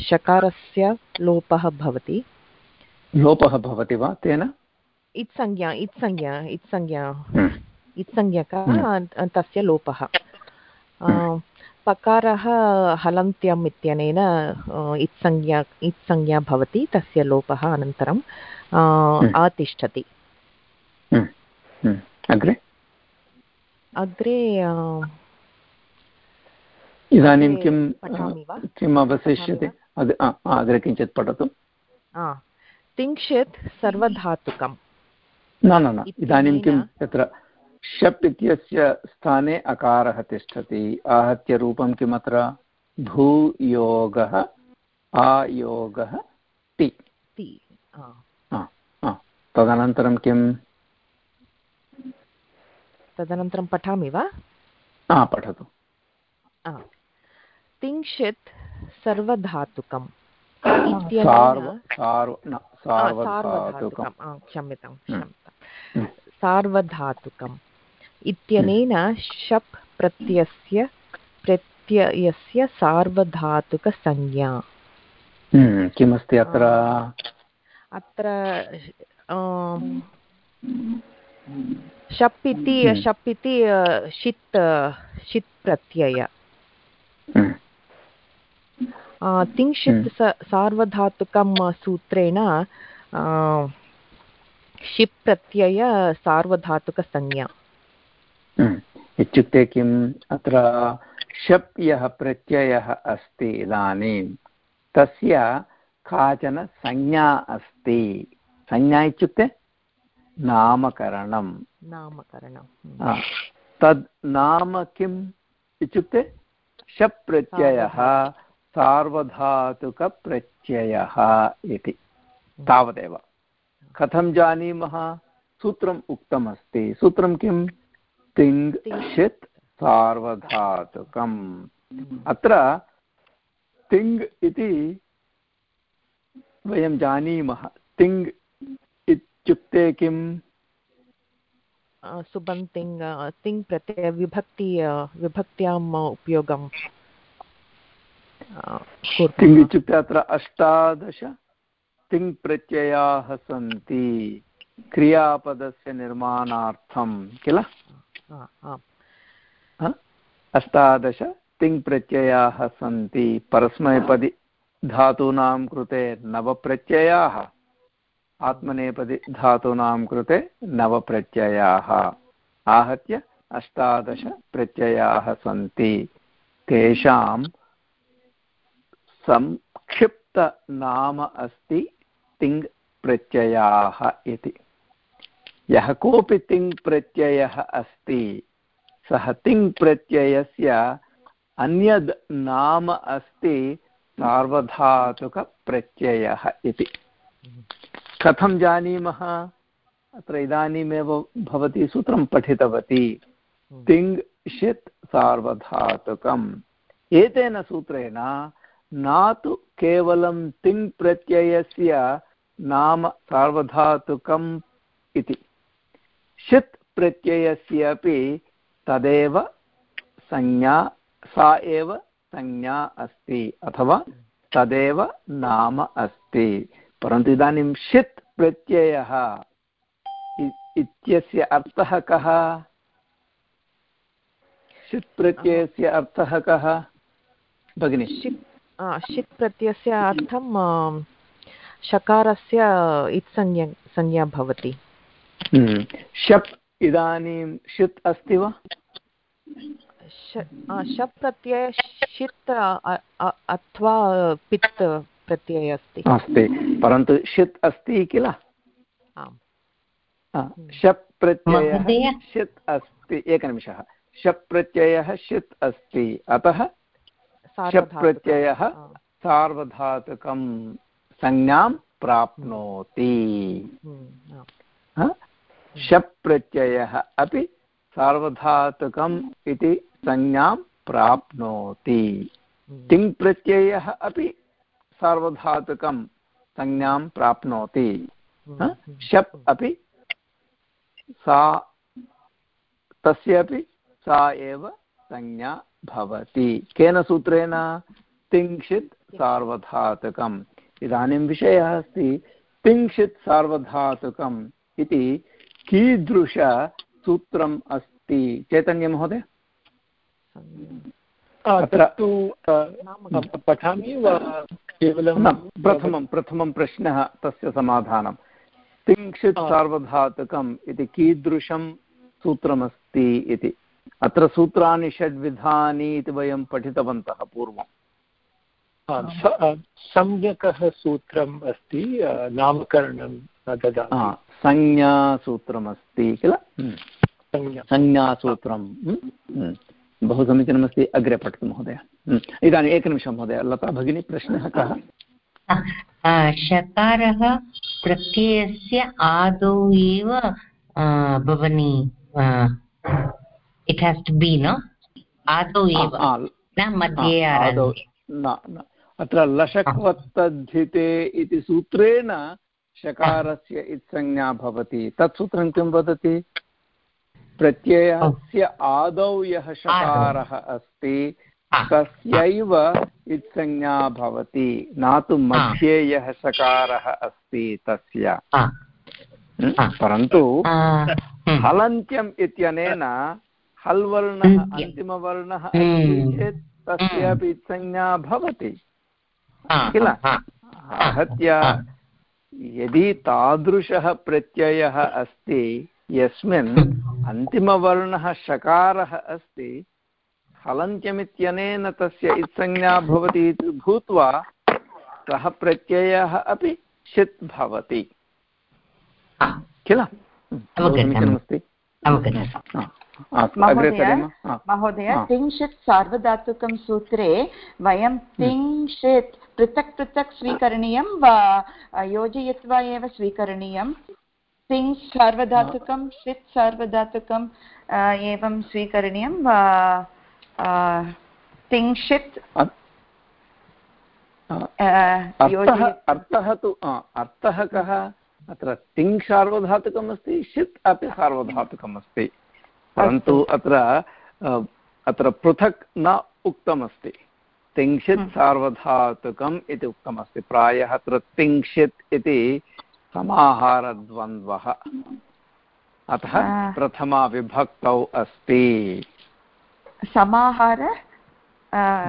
Speaker 16: शकारस्य लोपः भवति
Speaker 3: लोपः भवति वा तेन
Speaker 16: इत्संज्ञा इत्संज्ञा इत्संज्ञा हम्म। इत्संज्ञक हम्म। तस्य लोपः पकारः हलन्त्यम् इत्यनेन इत्संज्ञा इत्संज्ञा भवति तस्य लोपः अनन्तरं हम्म। आतिष्ठति।
Speaker 3: हम्म। हम्म। अग्रे?
Speaker 16: अग्रे
Speaker 3: इदानीं किं किम् अवशिष्यते? अग्रे किञ्चित् पठतु।
Speaker 16: तिङ्क्षित् सर्वधातुकं
Speaker 3: न न न इदानीं किं तत्र शप् इत्यस्य स्थाने अकारः तिष्ठति। आहत्य रूपं किमत्र? भूयोगः आयोगः ति। तदनन्तरं किम्?
Speaker 16: तदनन्तरं पठामि वा?
Speaker 3: हा पठतु।
Speaker 16: तिङ्क्षित् सर्वधातुकम्
Speaker 3: सार्वधातुकं
Speaker 16: क्षम्यतां क्षम्यतां। सार्वधातुकम्। इत्यनेन शप् प्रत्ययस्य प्रत्ययस्य सार्वधातुकसंज्ञा।
Speaker 3: हम्म, किमस्ति अत्र?
Speaker 16: अत्र शप् इति हम्म। शप् इति षित् षित् प्रत्यय।
Speaker 3: हम्म।
Speaker 16: तिङ्क्षित् सार्वधातुकं सूत्रेण षिप् प्रत्यय सार्वधातुकसंज्ञा।
Speaker 3: इत्युक्ते किम्? अत्र शप् यः प्रत्ययः अस्ति इदानीं। तस्य काचन संज्ञा अस्ति। संज्ञा इत्युक्ते नामकरणं
Speaker 16: नामकरणं
Speaker 3: तद् नाम किम् इत्युक्ते शप् प्रत्ययः सार्वधातुकप्रत्ययः इति। तावदेव। कथं जानीमः? सूत्रम् उक्तमस्ति। सूत्रं किं तिङ् षित् सार्वधातुकम् अत्र तिङ् इति वयं जानीमः। तिङ् इत्युक्ते किम्?
Speaker 16: सुबन्तिङ् तिङ् प्रत्यय विभक्ति विभक्त्याम् उपयोगं
Speaker 3: तिङ् इत्युक्ते अत्र अष्टादश तिङ् प्रत्ययाः सन्ति। क्रियापदस्य निर्माणार्थं किल? अष्टादश तिङ् प्रत्ययाः सन्ति. परस्मैपदि धातूनां कृते नवप्रत्ययाः. आत्मनेपदि धातूनां कृते नवप्रत्ययाः. आहत्य अष्टादश प्रत्ययाः सन्ति. तेषां संक्षिप्तनाम अस्ति तिङ् इति. यः कोऽपि तिङ् प्रत्ययः अस्ति सः तिङ् प्रत्ययस्य अन्यद् नाम अस्ति सार्वधातुकप्रत्ययः इति। कथं जानीमः? अत्र इदानीमेव भवती सूत्रं पठितवती। तिङ् षित् सार्वधातुकम्। एतेन सूत्रेण न तु केवलं तिङ् प्रत्ययस्य नाम सार्वधातुकम् इति। षित् प्रत्ययस्य अपि तदेव संज्ञा, सा एव संज्ञा अस्ति, अथवा तदेव नाम अस्ति। परन्तु इदानीं षित् प्रत्ययः इत्यस्य अर्थः कः? षित् प्रत्ययस्य अर्थः कः? भगिनि।
Speaker 16: षित् प्रत्ययस्य अर्थं शकारस्य इत्संज्ञा, संज्ञा भवति।
Speaker 3: शप् इदानीं षित् अस्ति वा?
Speaker 16: शप् प्रत्यय षित् अथवा पित् प्रत्यय अस्ति।
Speaker 3: अस्ति। परन्तु षित् अस्ति किल? शप् प्रत्ययः षित् अस्ति। एकनिमिषः। शप् प्रत्ययः षित् अस्ति। अतः शप् प्रत्ययः सार्वधातुकं संज्ञां प्राप्नोति। शप् प्रत्ययः अपि सार्वधातुकम् इति संज्ञां प्राप्नोति। तिङ् प्रत्ययः अपि सार्वधातुकं संज्ञां प्राप्नोति। शप् अपि सा तस्यापि सा एव संज्ञा भवति। केन सूत्रेण? तिङ्क्षित् सार्वधातुकम्। इदानीं विषयः अस्ति। तिङ्क्षित् सार्वधातुकम् इति कीदृशसूत्रम् अस्ति? चैतन्यमहोदय
Speaker 17: अत्र तु पठामि वा केवलं
Speaker 3: प्रथमं प्रथमं प्रश्नः तस्य समाधानं. तिङ्क्षित् सार्वधातुकम् इति कीदृशं सूत्रमस्ति इति। अत्र सूत्राणि षड्विधानि इति वयं पठितवन्तः पूर्वं
Speaker 17: सम्यकः सूत्रम् अस्ति नामकरणं
Speaker 3: संज्ञासूत्रमस्ति किल? हम्म। संज्ञासूत्रं हम्म, हम्म। बहु समीचीनमस्ति अग्रे पठतु महोदय इदानीम् एकनिमिषं महोदय लता भगिनी प्रश्नः कः?
Speaker 8: शकारः प्रत्ययस्य आदौ एव भवनी इट् हेस् टु बी न आदौ एव न मध्ये
Speaker 3: न अत्र लशक्वत्तद्धिते इति सूत्रेण शकारस्य इत्संज्ञा भवति। तत् सूत्रं किं वदति? प्रत्ययस्य आदौ यः शकारः अस्ति तस्यैव इत्संज्ञा भवति। न तु मध्ये यः शकारः अस्ति तस्य। परन्तु हलन्त्यम् इत्यनेन हल् वर्णः अन्तिमवर्णः अस्ति चेत् तस्यापि संज्ञा भवति। किल? आहत्य यदि तादृशः प्रत्ययः अस्ति यस्मिन् [LAUGHS] अन्तिमवर्णः शकारः अस्ति हलन्त्यमित्यनेन तस्य इत्संज्ञा भवति इति भूत्वा सः प्रत्ययः अपि षित् भवति। किल? समीचीनमस्ति
Speaker 15: महोदय तिंशित् सार्वधातुकं सूत्रे वयं तिंशित् पृथक् पृथक् स्वीकरणीयं वा योजयित्वा एव स्वीकरणीयं। तिङ् सार्वधातुकं षित् सार्वधातुकम् एवं स्वीकरणीयं वा तिंशित्
Speaker 3: अर्थः तु अर्थः कः? अत्र तिङ् सार्वधातुकम् अस्ति षित् अपि सार्वधातुकम् अस्ति। परन्तु अत्र अत्र पृथक् न उक्तमस्ति तिङ्क्षित् हम्म। सार्वधातुकम् इति उक्तमस्ति। प्रायः अत्र तिङ्क्षित् इति समाहारद्वन्द्वः। अतः प्रथमाविभक्तौ अस्ति।
Speaker 15: समाहार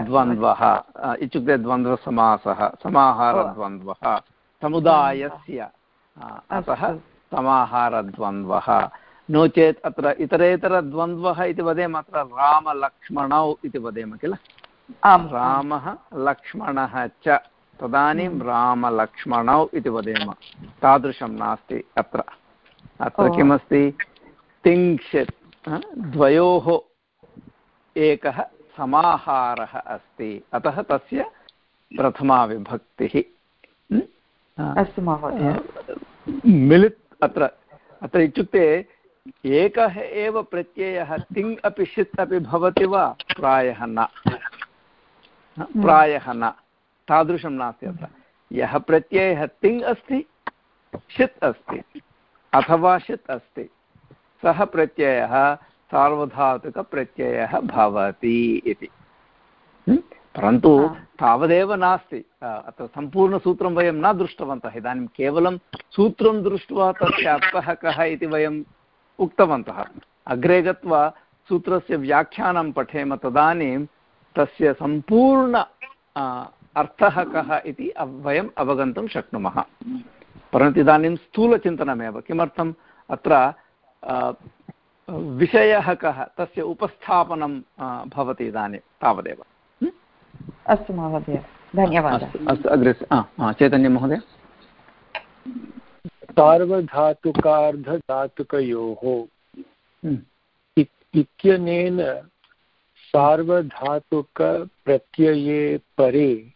Speaker 3: द्वन्द्वः। इत्युक्ते द्वन्द्वसमासः समाहारद्वन्द्वः। समुदायस्य अतः समाहारद्वन्द्वः। नो चेत् अत्र इतरेतरद्वन्द्वः इति वदेम अत्र रामलक्ष्मणौ इति वदेम किल? रामः लक्ष्मणः च। तदानीं रामलक्ष्मणौ इति वदेम। तादृशं नास्ति अत्र। अत्र किमस्ति? तिङ्क्षित् द्वयोः एकः समाहारः अस्ति। अतः तस्य प्रथमा विभक्तिः।
Speaker 15: अस्तु महोदय।
Speaker 3: मिलित् अत्र। अत्र इत्युक्ते एकः एव प्रत्ययः तिङ् अपि षित् अपि भवति वा? प्रायः न। प्रायः न। तादृशं नास्ति अत्र। यः प्रत्ययः तिङ् अस्ति षित् अस्ति अथवा षित् अस्ति। सः प्रत्ययः सार्वधातुकप्रत्ययः भवति इति। परन्तु तावदेव नास्ति। अत्र सम्पूर्णसूत्रं वयं न दृष्टवन्तः। इदानीं केवलं सूत्रं दृष्ट्वा तस्य अर्थः कः इति वयम् उक्तवन्तः। अग्रे गत्वा सूत्रस्य व्याख्यानं पठेम तदानीं तस्य सम्पूर्ण अर्थः कः इति वयम् अवगन्तुं शक्नुमः। परन्तु इदानीं स्थूलचिन्तनमेव। किमर्थम्? अत्र विषयः कः? तस्य उपस्थापनं भवति इदानीं तावदेव।
Speaker 15: अस्तु महोदय। धन्यवादः।
Speaker 3: अस्तु अग्रे चैतन्य महोदय।
Speaker 17: सार्वधातुकार्धधातुकयोः। इत्यनेन सार्वधातुकप्रत्यये परे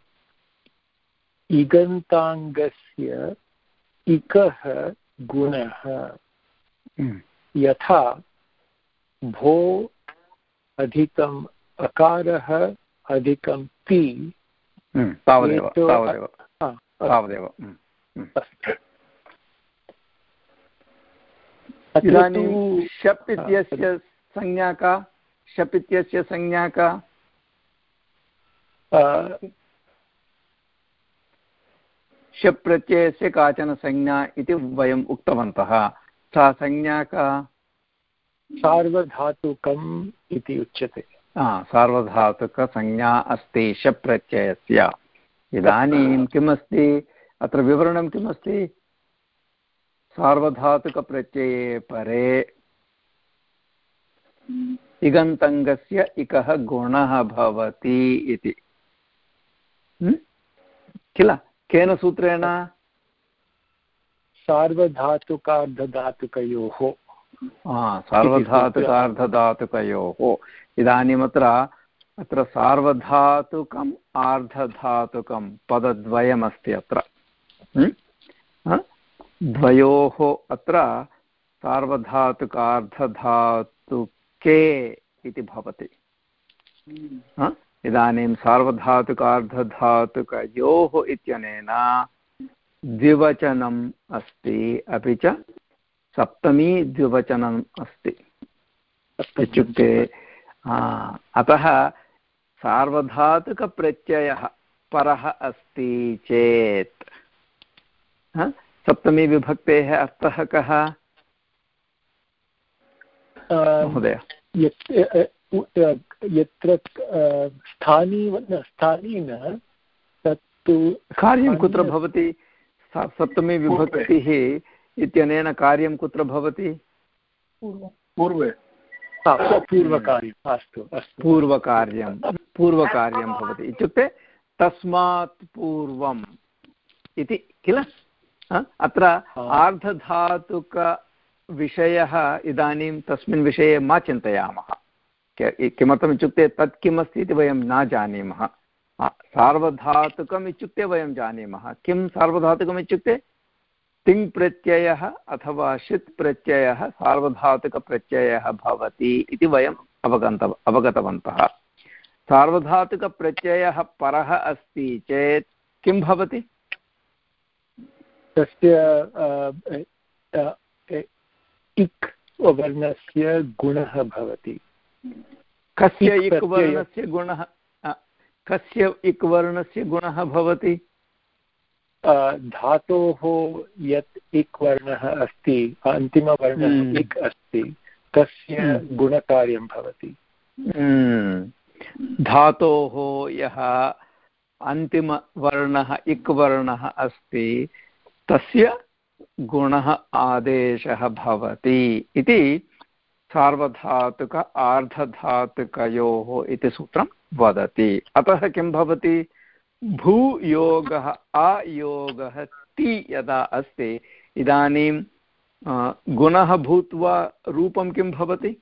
Speaker 17: इगन्ताङ्गस्य इकः गुणः। हम्म। यथा भो अधिकम् अकारः अधिकं पि।
Speaker 3: हम्म, तावदेव तावदेव। तावदेव। हम्म, हम्म। इदानीं शप् इत्यस्य संज्ञा का? शप् इत्यस्य संज्ञा का? शप् प्रत्ययस्य काचन संज्ञा इति वयम् उक्तवन्तः। सा संज्ञा का?
Speaker 17: सार्वधातुकम् इति उच्यते।
Speaker 3: सार्वधातुकसंज्ञा अस्ति शप्रत्ययस्य इदानीं किमस्ति? अत्र विवरणं किमस्ति? सार्वधातुकप्रत्यये परे इगन्तङ्गस्य इकः गुणः भवति इति। किल? केन सूत्रेण?
Speaker 17: सार्वधातुकार्धधातुकयोः।
Speaker 3: सार्वधातुकार्धधातुकयोः। इदानीमत्र अत्र सार्वधातुकम् आर्धधातुकं पदद्वयमस्ति अत्र। द्वयोः अत्र सार्वधातुकार्धधातुके इति भवति। इदानीं सार्वधातुकार्धधातुकयोः इत्यनेन द्विवचनम् अस्ति, अपि च सप्तमी द्विवचनम् अस्ति। इत्युक्ते अतः सार्वधातुकप्रत्ययः परः अस्ति चेत्। सप्तमी विभक्तेः अर्थः कः?
Speaker 17: यत्र स्थानी स्थानी न तत्तु
Speaker 3: कार्यं कुत्र भवति? सप्तमी विभक्तिः इत्यनेन कार्यं कुत्र भवति?
Speaker 17: पूर्वे। पूर्वकार्यम् अस्तु अस्तु।
Speaker 3: पूर्वकार्यं पूर्वकार्यं भवति। इत्युक्ते तस्मात् पूर्वम् इति किल? अत्र आर्धधातुकविषयः इदानीं तस्मिन् विषये मा चिन्तयामः? किमर्थम् इत्युक्ते तत् किम् अस्ति इति वयं न जानीमः। सार्वधातुकम् इत्युक्ते वयं जानीमः। किं सार्वधातुकम् इत्युक्ते? तिङ् प्रत्ययः अथवा षित् प्रत्ययः सार्वधातुकप्रत्ययः भवति इति वयम् अवगन्त अवगतवन्तः। सार्वधातुकप्रत्ययः परः अस्ति चेत् किं भवति?
Speaker 17: तस्य इक् वर्णस्य गुणः भवति
Speaker 3: कस्य इक् वर्णस्य गुणः कस्य इक् वर्णस्य गुणः भवति
Speaker 17: धातोः यत् इक् वर्णः अस्ति अन्तिमवर्णः हम्म। इक् अस्ति तस्य हम्म। गुणकार्यं भवति
Speaker 3: हम्म। धातोः यः अन्तिमवर्णः इक् वर्णः अस्ति तस्य गुणः आदेशः भवति इति सार्वधातुक आर्धधातुकयोः इति सूत्रं वदति अतः किं भवति भूयोगः अयोगः ति यदा अस्ति इदानीं गुणः भूत्वा रूपं किं भवति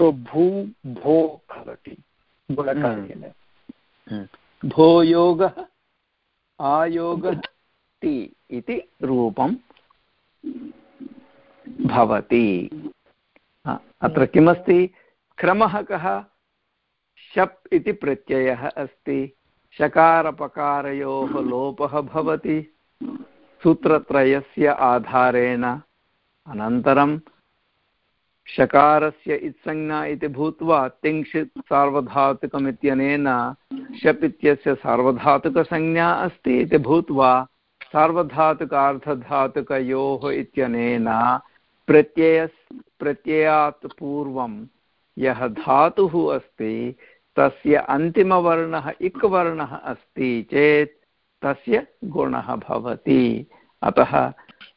Speaker 17: तो भू भो भवति गुणकार्येण
Speaker 3: हम्म। हम्म। भोयोगः आयोगः ति इति रूपं भवति। अत्र किमस्ति? क्रमः कः? शप् इति प्रत्ययः अस्ति। शकारपकारयोः लोपः भवति। सूत्रत्रयस्य आधारेण अनन्तरं शकारस्य इत्संज्ञा इति भूत्वा तिङ्क्षित् सार्वधातुकमित्यनेन शप् इत्यस्य सार्वधातुकसंज्ञा अस्ति इति भूत्वा सार्वधातुकार्धधातुकयोः इत्यनेन प्रत्ययस्, प्रत्ययात् पूर्वं यः धातुः अस्ति, तस्य अन्तिमवर्णः इक् वर्णः अस्ति चेत् तस्य गुणः भवति। अतः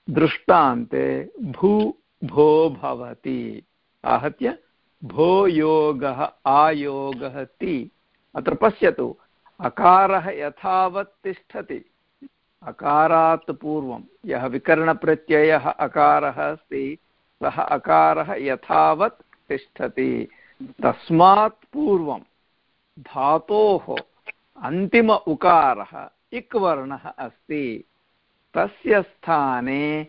Speaker 3: दृष्टान्ते भू, भो भवति। आहत्य भो योगः आयोगः ति। अत्र पश्यतु, अकारः यथावत् तिष्ठति। अकारात् पूर्वं। यः विकरणप्रत्ययः अकारः अस्ति सः अकारः यथावत् तिष्ठति। तस्मात् पूर्वं धातोः अन्तिम उकारः इक् वर्णः अस्ति। तस्य स्थाने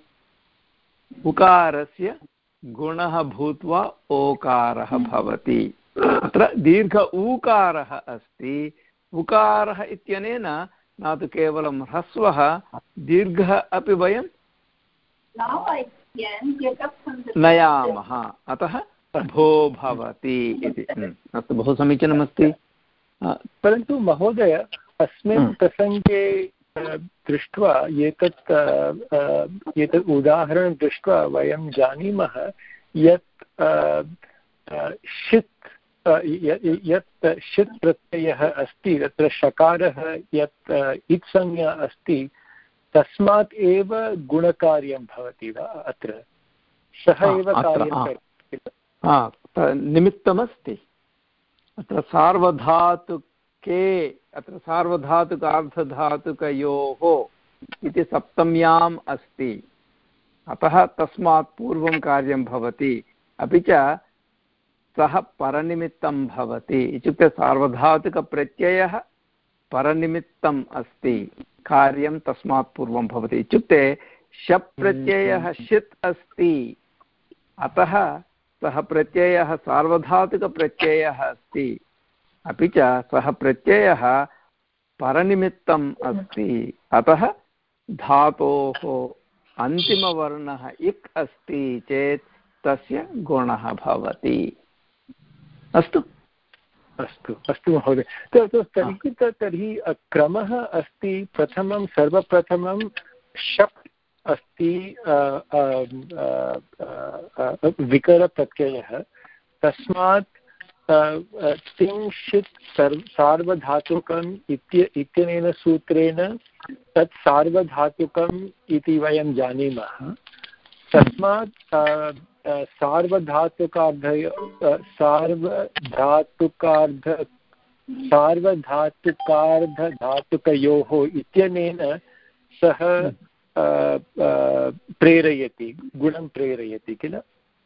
Speaker 3: उकारस्य गुणः भूत्वा ओकारः भवति। अत्र दीर्घ ऊकारः अस्ति। उकारः इत्यनेन न तु केवलं ह्रस्वः दीर्घः अपि वयं नयामः। अतः भो भवति इति। अस्तु बहु समीचीनमस्ति।
Speaker 17: परन्तु महोदय अस्मिन् हम्म। प्रसङ्गे दृष्ट्वा एतत् एतत् उदाहरणं दृष्ट्वा वयं जानीमः यत् षित् यत् षित् प्रत्ययः अस्ति तत्र शकारः यत् इत्संज्ञा अस्ति तस्मात् एव गुणकार्यं भवति वा अत्र? सः एव कार्यं
Speaker 3: निमित्तमस्ति। अत्र सार्वधातुके अत्र सार्वधातुकार्धधातुकयोः इति सप्तम्याम् अस्ति। अतः तस्मात् पूर्वं कार्यं भवति। अपि च सः परनिमित्तं भवति। इत्युक्ते सार्वधातुकप्रत्ययः परनिमित्तम् अस्ति। कार्यं तस्मात् पूर्वं भवति। इत्युक्ते शप् प्रत्ययः षित् अस्ति। अतः सः प्रत्ययः सार्वधातुकप्रत्ययः अस्ति। अपि च सः प्रत्ययः परनिमित्तम् अस्ति। अतः धातोः अन्तिमवर्णः इक् अस्ति चेत् तस्य गुणः भवति। अस्तु।
Speaker 17: अस्तु अस्तु महोदय। तर्हि तर्हि क्रमः अस्ति प्रथमं, सर्वप्रथमं शप् अस्ति विकरप्रत्ययः तस्मात् तिंशित् सर्व सार्वधातुकम् इत्य, इत्यनेन सूत्रेण तत् सार्वधातुकम् इति वयं जानीमः। तस्मात् सार्वधातुकार्ध सार्वधातुकार्ध सार्वधातुकार्धधातुकयोः इत्यनेन सः प्रेरयति गुणं प्रेरयति किल?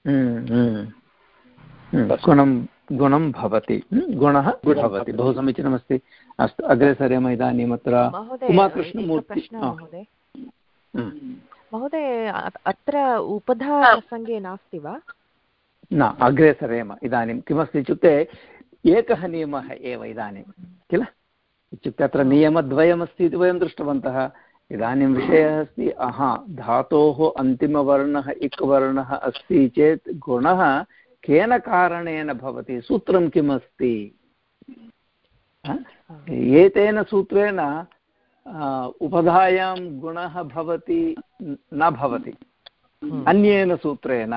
Speaker 3: हम्म, हम्म। हम्म, गुणं गुणं भवति। गुणः भवति। बहु समीचीनमस्ति। अस्तु अग्रे सरेम इदानीम् अत्र उमाकृष्णमूर्ति
Speaker 16: महोदय अत्र उपधा प्रसङ्गे नास्ति वा?
Speaker 3: न अग्रे सरेम इदानीं। किमस्ति इत्युक्ते एकः नियमः एव इदानीं किल? इत्युक्ते अत्र नियमद्वयमस्ति इति वयं दृष्टवन्तः। इदानीं विषयः अस्ति अहा धातोः अन्तिमवर्णः इक् वर्णः अस्ति चेत् गुणः केन कारणेन भवति? सूत्रं किमस्ति? एतेन सूत्रेण उपधायां गुणः भवति न भवति। हम्म। अन्येन सूत्रेण।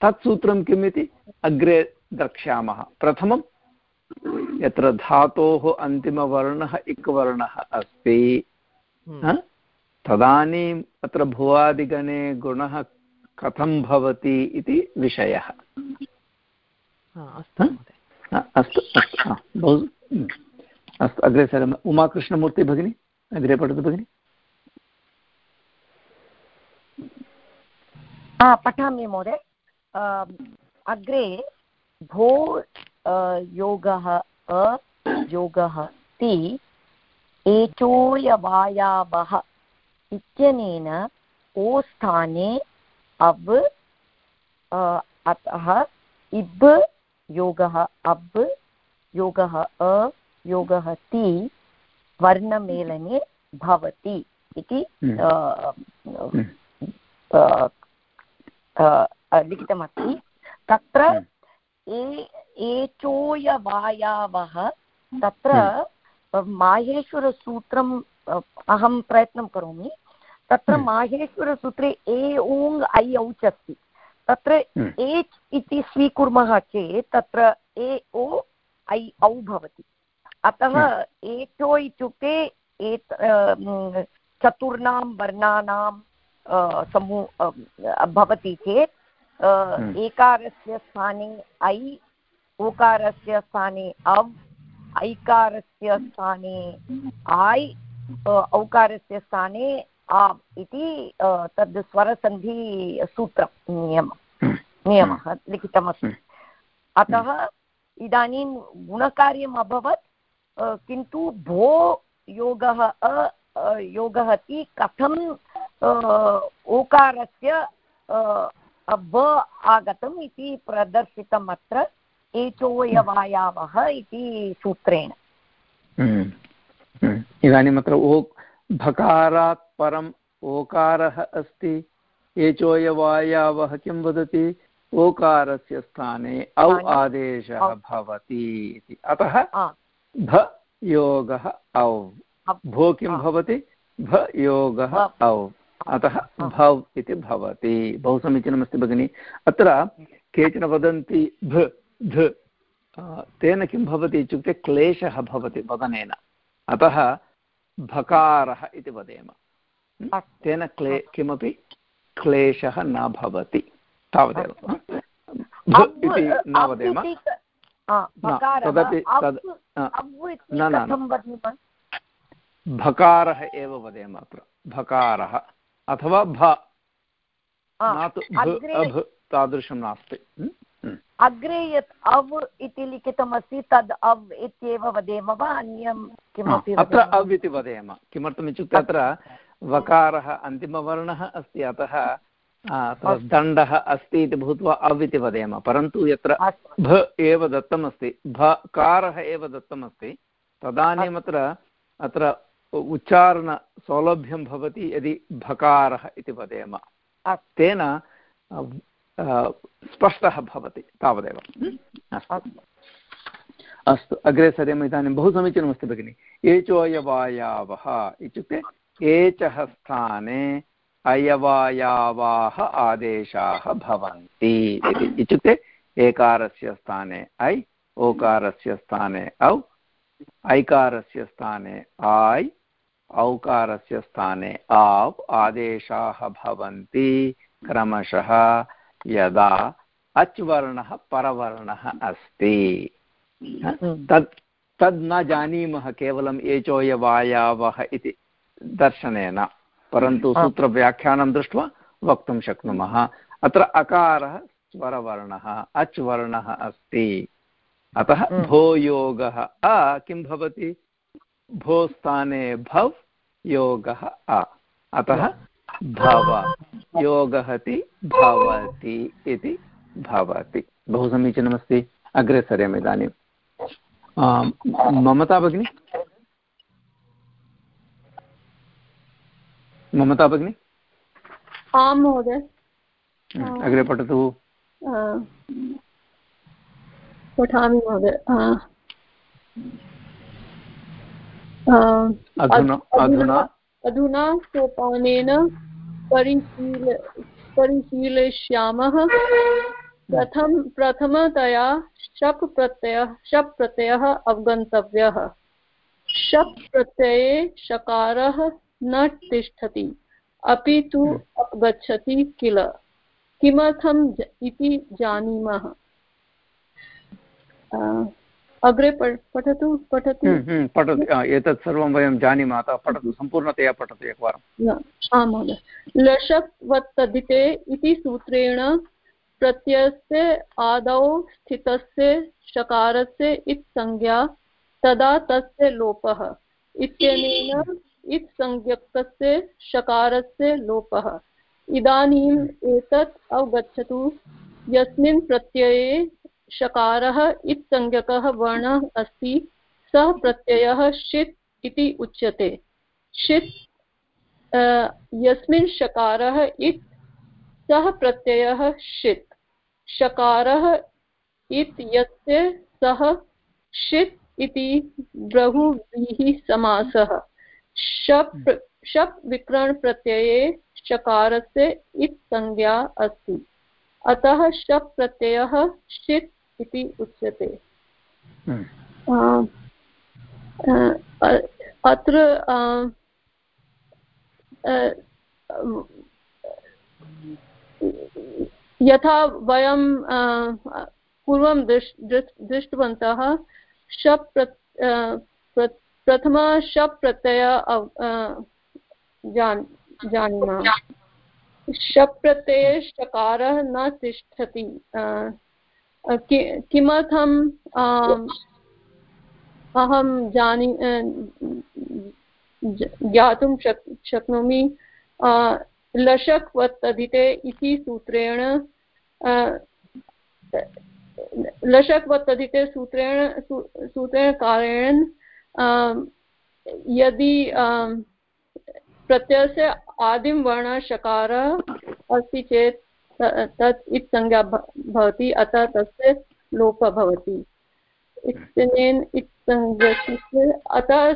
Speaker 3: तत् सूत्रं किम् इति अग्रे द्रक्ष्यामः। प्रथमं यत्र धातोः अन्तिमवर्णः इक् वर्णः अस्ति हम्म। तदानीम् अत्र भुवादिगणे गुणः कथं भवति इति विषयः। अस्तु अस्तु बहु। अस्तु अग्रे सरम् उमाकृष्णमूर्ति भगिनी। अग्रे पठतु भगिनि
Speaker 10: पठामि महोदय अग्रे भो योगः अ योगः ति एचोयवायावः इत्यनेन ओ स्थाने अब् अतः इब् योगः अब् योगः अ योगः ति वर्णमेलने भवति इति हम्म। हम्म। लिखितमस्ति तत्र हम्म। एचोयवायावः तत्र माहेश्वरसूत्रम् अहं प्रयत्नं करोमि तत्र माहेश्वरसूत्रे ए ऊङ् ऐ औच् अस्ति तत्र एच् इति स्वीकुर्मः चेत् तत्र ए ओ ऐ औ भवति अतः एचो इत्युक्ते एत् चतुर्णां वर्णानां समू भवति चेत् हम्म। एकारस्य स्थाने ऐ ओकारस्य स्थाने अव् ऐकारस्य स्थाने आय् औकारस्य स्थाने आम् इति तद् स्वरसन्धिसूत्रं नियम हम्म। नियमः लिखितमस्ति हम्म। अतः इदानीं गुणकार्यम् अभवत् किन्तु भो योगः अ योगः इति कथं ओकारस्य ब आगतम् इति प्रदर्शितम् अत्र एचोयवायावः इति सूत्रेण।
Speaker 3: हम्म, हम्म। इदानीम् अत्र ओ भकारात् परम् ओकारः अस्ति। एचोयवायावः किं वदति? ओकारस्य स्थाने औ आदेशः भवति इति। अतः भ योगः औ। भो किं भवति? भ योगः औ। अतः भव् इति भवति। बहु समीचीनमस्ति भगिनि। अत्र केचन वदन्ति भ ध। तेन किं भवति इत्युक्ते क्लेशः भवति वदनेन। अतः भकारः इति वदेम। तेन क्ले किमपि क्लेशः न भवति। तावदेव। इति न वदेम। तदपि भकारः एव वदेम अत्र भकारः अथवा भ अभ तादृशं नास्ति
Speaker 10: अग्रे यत् अव् इति लिखितमस्ति तद् अव् इत्येव वदेम वा अन्यं किमपि
Speaker 3: अत्र अव् इति वदेम किमर्थम् इत्युक्ते अत्र वकारः अन्तिमवर्णः अस्ति अतः दण्डः अस्ति इति भूत्वा अव् इति वदेम परन्तु यत्र भ एव दत्तमस्ति भकारः एव दत्तमस्ति तदानीम् अत्र अत्र उच्चारणसौलभ्यं भवति यदि भकारः इति वदेम। तेन स्पष्टः भवति तावदेव। अस्तु। अग्रे सरेम इदानीं बहु समीचीनमस्ति भगिनि। एचोऽयवायावः इत्युक्ते एचः स्थाने अयवायावाः आदेशाः भवन्ति इत्युक्ते एकारस्य स्थाने ऐ ओकारस्य स्थाने औ ऐकारस्य स्थाने आय् औकारस्य स्थाने आव् आदेशाः भवन्ति। क्रमशः यदा अच् वर्णः परवर्णः अस्ति। तत् तद् न जानीमः केवलम् एचोयवायावः इति दर्शनेन। परन्तु सूत्रव्याख्यानं दृष्ट्वा वक्तुं शक्नुमः। अत्र अकारः स्वरवर्णः अच् वर्णः अस्ति। अतः भो योगः अ किं भवति? भो स्थाने भव् योगः अ। अतः भव योगहति भवति इति भवति। बहु समीचीनमस्ति। अग्रे सरेम इदानीं। ममता भगिनी? ममता भगिनि
Speaker 18: आं महोदय।
Speaker 3: अग्रे पठतु।
Speaker 18: पठामि महोदय। अधुना सोपानेन परिशील परिशीलयिष्यामः। प्रथम प्रथमतया शप् प्रत्ययः शप् प्रत्ययः अवगन्तव्यः। शप् प्रत्यये शकारः न तिष्ठति। अपि तु अपगच्छति किल? किमर्थम् इति जानीमः। अग्रे पठतु पठतु।
Speaker 3: हम्म, हम्म, पठतु। एतत् सर्वं वयं जानीमः अतः पठतु सम्पूर्णतया पठतु एकवारं
Speaker 18: आं महोदय। लशक्वत्तदिते इति सूत्रेण प्रत्ययस्य आदौ स्थितस्य शकारस्य इत्संज्ञा तदा तस्य लोपः। इत्यनेन इत्संज्ञकस्य शकारस्य लोपः। इदानीम् एतत् अवगच्छतु। यस्मिन् प्रत्यये शकारः इत्संज्ञकः वर्णः अस्ति। सः प्रत्ययः षित् इति उच्यते। षित् यस्मिन् शकारः इत्, सः प्रत्ययः षित्। शकारः इत् यस्य सः षित् इति बहुव्रीहि समासः। शप् शप् विकरणप्रत्यये शकारस्य इत् संज्ञा अस्ति अतः शप् प्रत्ययः षित् इति उच्यते हम्म। अत्र यथा वयं पूर्वं दृष् दृष्टवन्तः शप् प्रथम शप् प्रत्यय जानीमः। शप् प्रत्यये शकारः न तिष्ठति। किमर्थम् अहं जानी ज्ञातुं शक्, शक्नोमि। लशक् अधीते इति सूत्रेण लशक् अधीते सूत्रेण सूत्रेण कारणेन यदि प्रत्ययस्य आदिम वर्ण शकार अस्ति चेत् तत् इत् संज्ञा भवति अतः तस्य लोपः भवति। इत्यनेन इत् संज्ञस्य अतः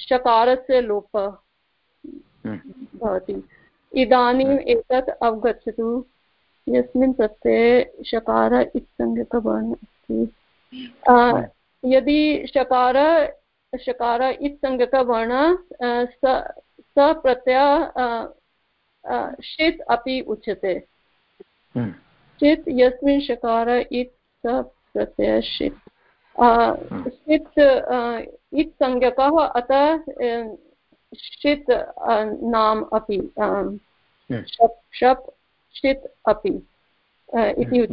Speaker 18: शकारस्य लोपः भवति। इदानीम् एतत् अवगच्छतु। यस्मिन् प्रत्यये शकार इत्संज्ञकवर्णः अस्ति। यदि शकार शकार इत्सङ्गकवर्ण स प्रत्यय षित् अपि उच्यते। षित् हम्म। यस्मिन् शकार इत् स प्रत्यय षित्। षित् इत्संज्ञकः अतः षित् नाम अपि हम्म। शप् शप् षित् अपि इति
Speaker 3: उच्यते।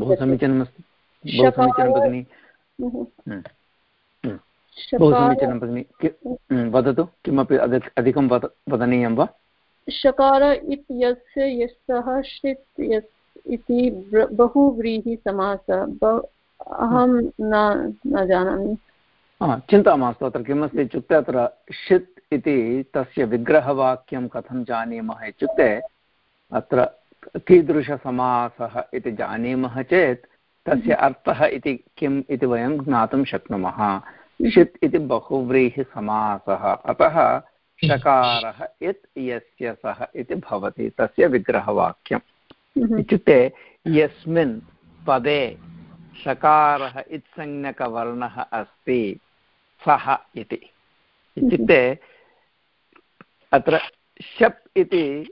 Speaker 3: बहु समीचीनं भगिनि। वदतु किमपि अधिकं वद वदनीयं वा?
Speaker 18: शकार इत्यस्य यस्य षित् इति बहुव्रीहिसमासः अहं न न जानामि।
Speaker 3: चिन्ता मास्तु अत्र किमस्ति इत्युक्ते अत्र षित् इति तस्य विग्रहवाक्यं कथं जानीमः इत्युक्ते अत्र कीदृशसमासः इति जानीमः चेत् तस्य अर्थः इति किम् इति वयं ज्ञातुं शक्नुमः। षित् इति बहुव्रीहिसमासः। अतः शकारः यत् यस्य सः इति भवति तस्य विग्रहवाक्यम्। इत्युक्ते यस्मिन् पदे शकारः इत्संज्ञकवर्णः अस्ति सः इति। इत्युक्ते अत्र शप् इति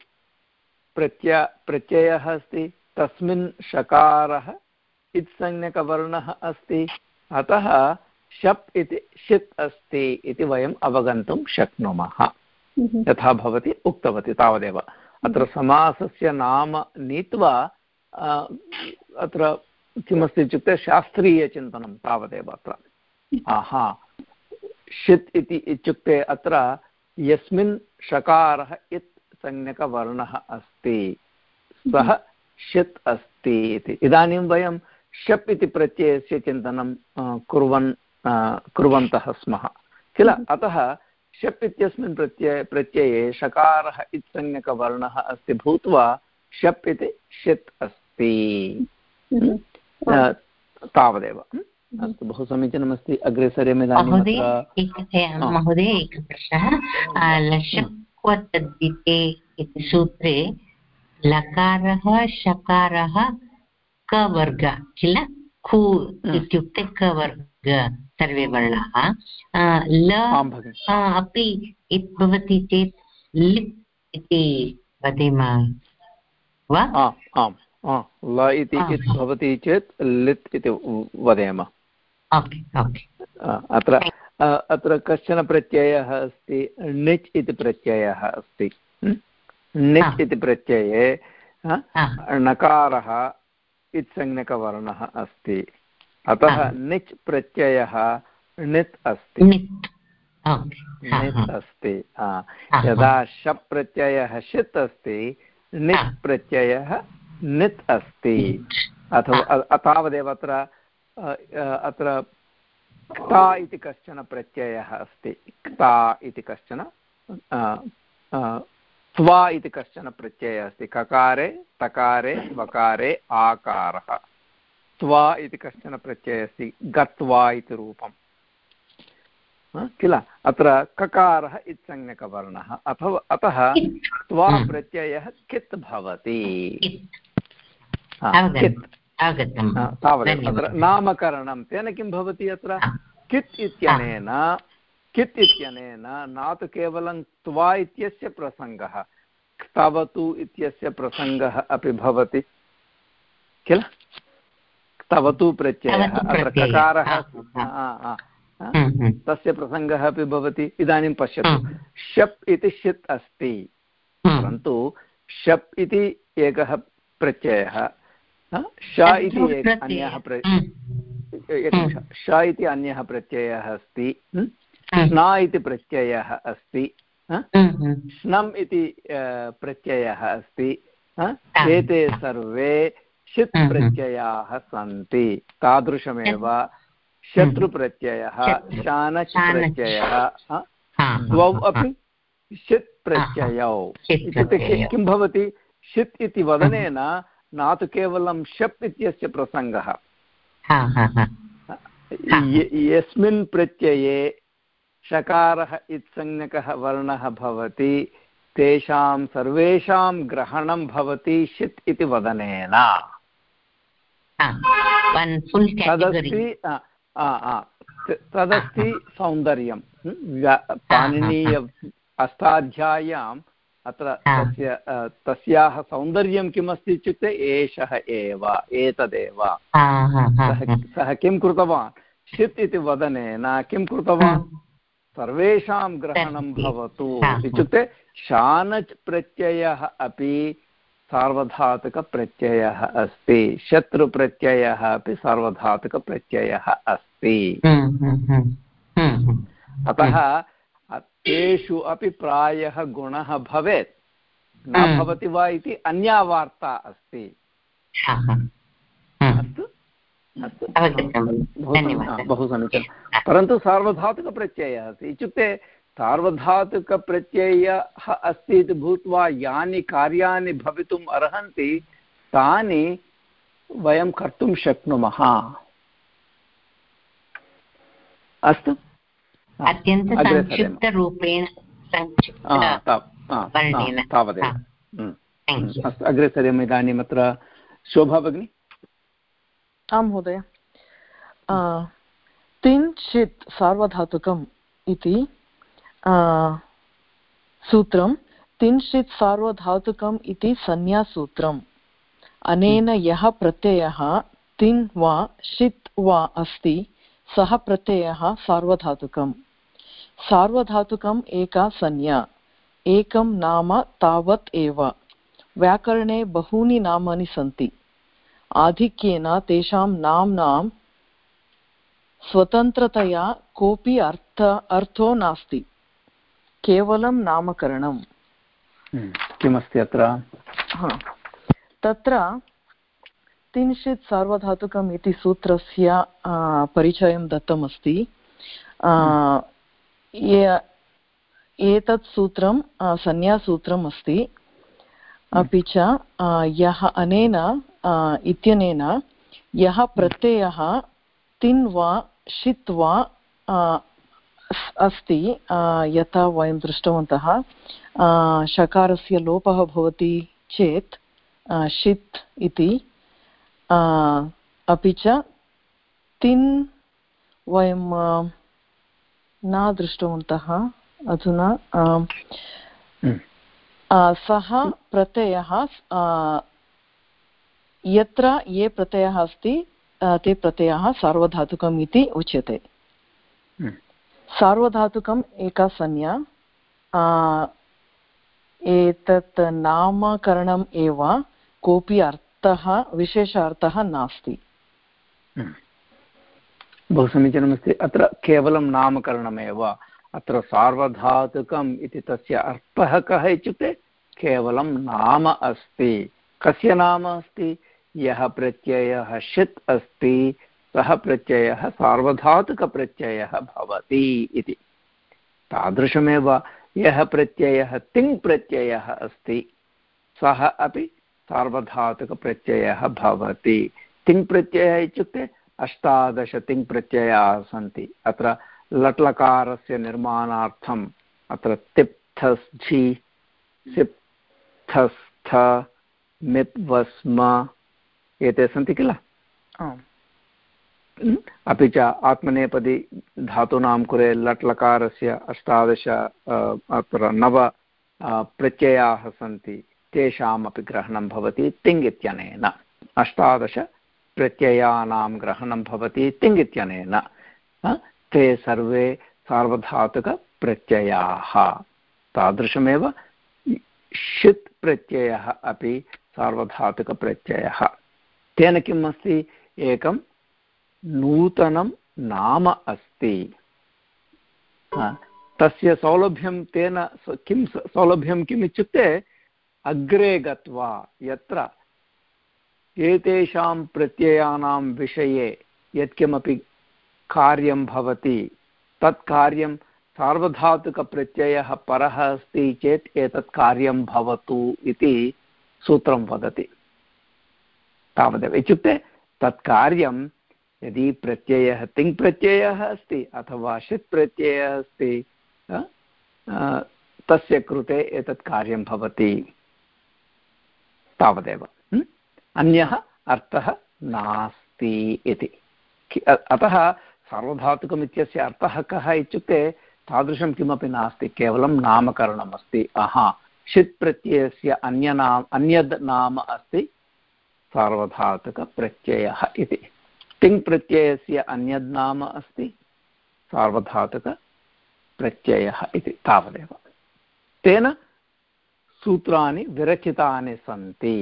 Speaker 3: प्रत्य प्रत्ययः अस्ति तस्मिन् शकारः इत्संज्ञकवर्णः अस्ति अतः शप् इति षित् अस्ति इति वयम् अवगन्तुं शक्नुमः। यथा भवती उक्तवती तावदेव। अत्र समासस्य नाम नीत्वा अत्र किमस्ति इत्युक्ते शास्त्रीयचिन्तनं तावदेव अत्र। आहा। षित् इति इत्युक्ते अत्र यस्मिन् शकारः इत् संज्ञकवर्णः अस्ति। सः षित् अस्ति इति। इदानीं वयं शप् इति प्रत्ययस्य चिन्तनं कुर्वन् कुर्वन्तः स्मः। किल? अतः शप् इत्यस्मिन् प्रत्यय प्रत्यये शकारः इत्संज्ञकवर्णः अस्ति भूत्वा शप् इति षित् अस्ति। तावदेव। अस्तु बहु समीचीनमस्ति। अग्रे सरेम
Speaker 8: महोदय एकः प्रश्नः। लशक्वतद्धिते इति सूत्रे लकारः शकारः कवर्ग किल? खु इत्युक्ते कवर्ग। सर्वे वर्णाः ल अपि भवति चेत् लिप् इति वदेम वा?
Speaker 3: आम्। ल इति भवति चेत् लित् इति वदेम। अत्र अत्र कश्चन प्रत्ययः अस्ति? णिच् इति प्रत्ययः अस्ति। णिच् इति प्रत्यये णकारः इत्संज्ञकवर्णः अस्ति। अतः णिच् प्रत्ययः णित् अस्ति। णित्। अस्ति यदा शप् प्रत्ययः षित् अस्ति णित् प्रत्ययः णित् अस्ति। अथवा तावदेव अत्र अत्र क्ता इति कश्चन प्रत्ययः अस्ति। क्ता इति कश्चन स्वा इति कश्चन प्रत्ययः अस्ति। ककारे तकारे वकारे आकारः। त्वा इति कश्चन प्रत्ययः अस्ति गत्वा इति रूपम्। किल? अत्र ककारः इत्संज्ञकवर्णः। अथवा अतः त्वा प्रत्ययः कित् भवति? तावदेव। अत्र नामकरणं तेन किं भवति अत्र? कित् इत्यनेन कित् इत्यनेन न तु केवलं त्वा इत्यस्य प्रसङ्गः स्तवतु इत्यस्य प्रसङ्गः अपि भवति। किल? स्तवतु प्रत्ययः अत्र ककारः हम्म, हम्म। तस्य प्रसङ्गः अपि भवति इदानीं पश्यतु। हम्म। शप् इति षित् अस्ति। परन्तु शप् इति एकः प्रत्ययः। श इति अन्यः श इति अन्यः प्रत्ययः अस्ति। स्ना इति प्रत्ययः अस्ति। स्नम् इति प्रत्ययः अस्ति। एते सर्वे षित् प्रत्ययाः सन्ति। तादृशमेव शत्रुप्रत्ययः शानच् प्रत्ययः द्वौ अपि षित् प्रत्ययौ इत्युक्ते किं भवति? षित् इति वदनेन न तु केवलं शप् इत्यस्य प्रसङ्गः। यस्मिन् प्रत्यये शकारः इत्संज्ञकः वर्णः भवति तेषां सर्वेषां ग्रहणं भवति षित् इति वदनेन। तदस्ति तदस्ति सौन्दर्यं। पाणिनीय अष्टाध्याय्याम् अत्र तस्य तस्याः सौन्दर्यं किमस्ति इत्युक्ते एषः एव एतदेव। सः किं कृतवान्? षित् इति वदनेन किं कृतवान्? सर्वेषां ग्रहणं भवतु इत्युक्ते शानच् प्रत्ययः अपि सार्वधातुकप्रत्ययः अस्ति। शत्रुप्रत्ययः अपि सार्वधातुकप्रत्ययः अस्ति। अतः तेषु अपि प्रायः गुणः भवेत्। न भवति वा इति अन्या वार्ता अस्ति। अस्तु बहु समीचीनं। परन्तु सार्वधातुकप्रत्ययः अस्ति। इत्युक्ते सार्वधातुकप्रत्ययः अस्ति इति भूत्वा यानि कार्याणि भवितुम् अर्हन्ति तानि वयं कर्तुं शक्नुमः। अस्तु?
Speaker 8: अत्यन्तसंक्षिप्तरूपेण
Speaker 3: तावदेव। अस्तु अग्रे सरेम इदानीम् अत्र शोभा भगिनी।
Speaker 13: आं महोदय। तिञ्चित् सार्वधातुकम् इति सूत्रं तिञ्चित् सार्वधातुकम् इति संज्ञासूत्रम् अनेन यः प्रत्ययः तिन् वा षित् वा अस्ति सः प्रत्ययः सार्वधातुकम्। सार्वधातुकम् एका संज्ञा एकं नाम तावत् एव। व्याकरणे बहूनि नामानि सन्ति। आधिक्येन तेषां नाम्नां स्वतन्त्रतया कोऽपि अर्थ अर्थो नास्ति। केवलं नामकरणम्।
Speaker 3: हम्म, किमस्ति अत्र?
Speaker 13: तत्र तिंशित् सार्वधातुकम् इति सूत्रस्य परिचयं दत्तमस्ति। एतत् सूत्रं संज्ञासूत्रम् अस्ति। अपि च यः अनेन इत्यनेन यः प्रत्ययः तिन् वा षित् वा अस्ति यथा वयं दृष्टवन्तः शकारस्य लोपः भवति चेत् षित् इति अपि च तिन् वयं न दृष्टवन्तः अधुना। सः प्रत्ययः यत्र ये प्रत्ययः अस्ति ते प्रत्ययः सार्वधातुकम् इति उच्यते हम्म। सार्वधातुकम् एका संज्ञा एतत् नामकरणम् एव कोऽपि अर्थः विशेष अर्थः नास्ति।
Speaker 3: हम्म। बहु समीचीनमस्ति। अत्र केवलं नामकरणमेव। अत्र सार्वधातुकम् इति तस्य अर्थः कः इत्युक्ते, केवलं नाम अस्ति। कस्य नाम अस्ति? यः प्रत्ययः षित् अस्ति। सः प्रत्ययः सार्वधातुकप्रत्ययः भवति इति। तादृशमेव यः प्रत्ययः तिङ् प्रत्ययः अस्ति, सः अपि सार्वधातुकप्रत्ययः भवति। तिङ् प्रत्ययः इत्युक्ते अष्टादश तिङ् प्रत्ययाः सन्ति। अत्र लट्लकारस्य निर्माणार्थम् अत्र तिप्थस् झि सिप्थस्थ मिप्वस्म एते सन्ति किल? अपि च आत्मनेपदी धातूनां कुरे लट् लकारस्य अष्टादश अत्र नव प्रत्ययाः सन्ति, तेषामपि ग्रहणं भवति तिङ् इत्यनेन। अष्टादश ग्रहणं भवति तिङ् इत्यनेन। ते सर्वे सार्वधातुकप्रत्ययाः। तादृशमेव षित् प्रत्ययः अपि सार्वधातुकप्रत्ययः। तेन किम् अस्ति? एकं नूतनं नाम अस्ति। तस्य सौलभ्यं तेन किं सौलभ्यं किम् इत्युक्ते अग्रे गत्वा यत्र एतेषां प्रत्ययानां विषये यत्किमपि कार्यं भवति, तत् कार्यं सार्वधातुकप्रत्ययः परः अस्ति चेत् एतत् कार्यं भवतु इति सूत्रं वदति। तावदेव। इत्युक्ते तत् कार्यं यदि प्रत्ययः तिङ् प्रत्ययः अस्ति अथवा षित् प्रत्ययः अस्ति तस्य कृते एतत् कार्यं भवति तावदेव अन्यः अर्थः नास्ति इति। अतः सार्वधातुकम् अर्थः कः इत्युक्ते तादृशं किमपि नास्ति, केवलं नामकरणम् अस्ति। अहा षित् प्रत्ययस्य अन्यनाम, अन्यद् नाम अस्ति सार्वधातुकप्रत्ययः इति। तिङ् प्रत्ययस्य अन्यद् नाम अस्ति सार्वधातुकप्रत्ययः इति तावदेव तेन सूत्राणि विरचितानि सन्ति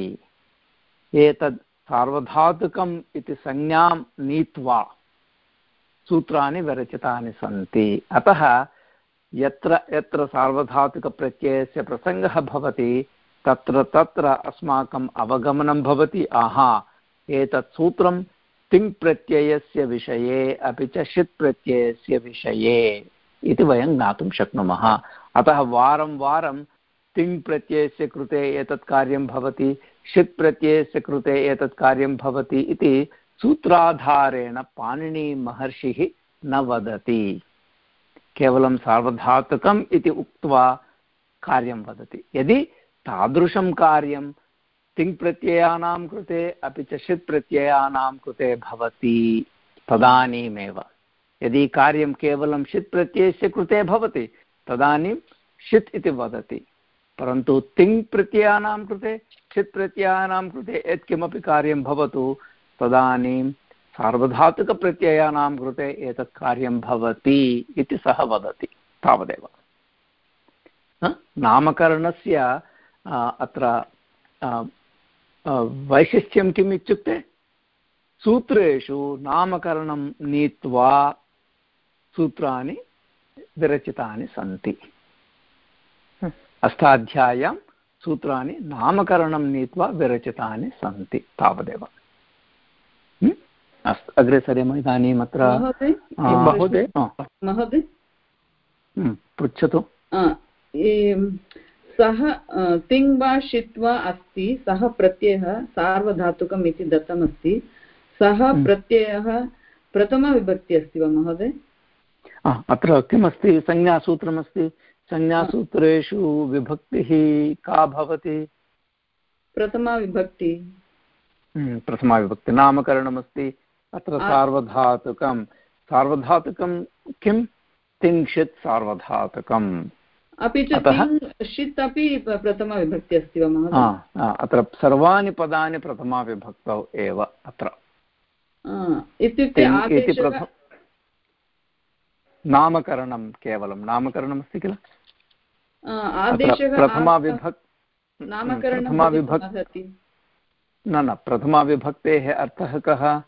Speaker 3: एतद् सार्वधातुकम् इति संज्ञां नीत्वा सूत्राणि विरचितानि सन्ति अतः यत्र यत्र सार्वधातुकप्रत्ययस्य प्रसङ्गः भवति तत्र तत्र अस्माकम् अवगमनं भवति आहा एतत् सूत्रं तिङ्प्रत्ययस्य विषये अपि च षित् प्रत्ययस्य विषये इति वयं ज्ञातुं शक्नुमः। अतः वारं वारं तिङ्प्रत्ययस्य कृते एतत् कार्यं भवति षित् प्रत्ययस्य कृते एतत् कार्यं भवति इति सूत्राधारेण पाणिनिमहर्षिः न वदति। केवलं सार्वधातुकम् इति उक्त्वा कार्यं वदति। यदि तादृशं कार्यं तिङ्प्रत्ययानां कृते अपि च षित् प्रत्ययानां कृते भवति तदानीमेव। यदि कार्यं केवलं षित् प्रत्ययस्य कृते भवति, तदानीं षित् इति वदति। परन्तु तिङ् प्रत्ययानां कृते षित् प्रत्ययानां कृते यत्किमपि कार्यं भवतु, तदानीं सार्वधातुकप्रत्ययानां कृते एतत् कार्यं भवति इति सः वदति तावदेव। नामकरणस्य अत्र वैशिष्ट्यं किम् इत्युक्ते सूत्रेषु नामकरणं नीत्वा सूत्राणि विरचितानि सन्ति अष्टाध्याय्यां सूत्राणि नामकरणं नीत्वा विरचितानि सन्ति तावदेव अस्तु अग्रे सरेम इदानीम् अत्र
Speaker 12: महोदय महोदय
Speaker 3: पृच्छतु
Speaker 12: सः तिङ् वा षित्वा अस्ति सः प्रत्ययः सार्वधातुकम् इति दत्तमस्ति सः प्रत्ययः प्रथमविभक्ति अस्ति वा महोदय?
Speaker 3: अत्र किमस्ति? संज्ञासूत्रमस्ति? संज्ञासूत्रेषु विभक्तिः का भवति?
Speaker 12: प्रथमा विभक्ति
Speaker 3: प्रथमा विभक्ति नामकरणमस्ति अत्र सार्वधातुकं सार्वधातुकं किं? तिङ्क्षित् सार्वधातुकम्।
Speaker 12: अपि च षित् अपि प्रथमाविभक्ति अस्ति वा महोदय?
Speaker 3: अत्र सर्वाणि पदानि प्रथमाविभक्तौ एव अत्र।
Speaker 12: इत्युक्ते
Speaker 3: नामकरणं केवलं नामकरणमस्ति किल?
Speaker 12: प्रथमाविभक्
Speaker 3: प्रथमाविभक् न न प्रथमाविभक्तेः अर्थः कः?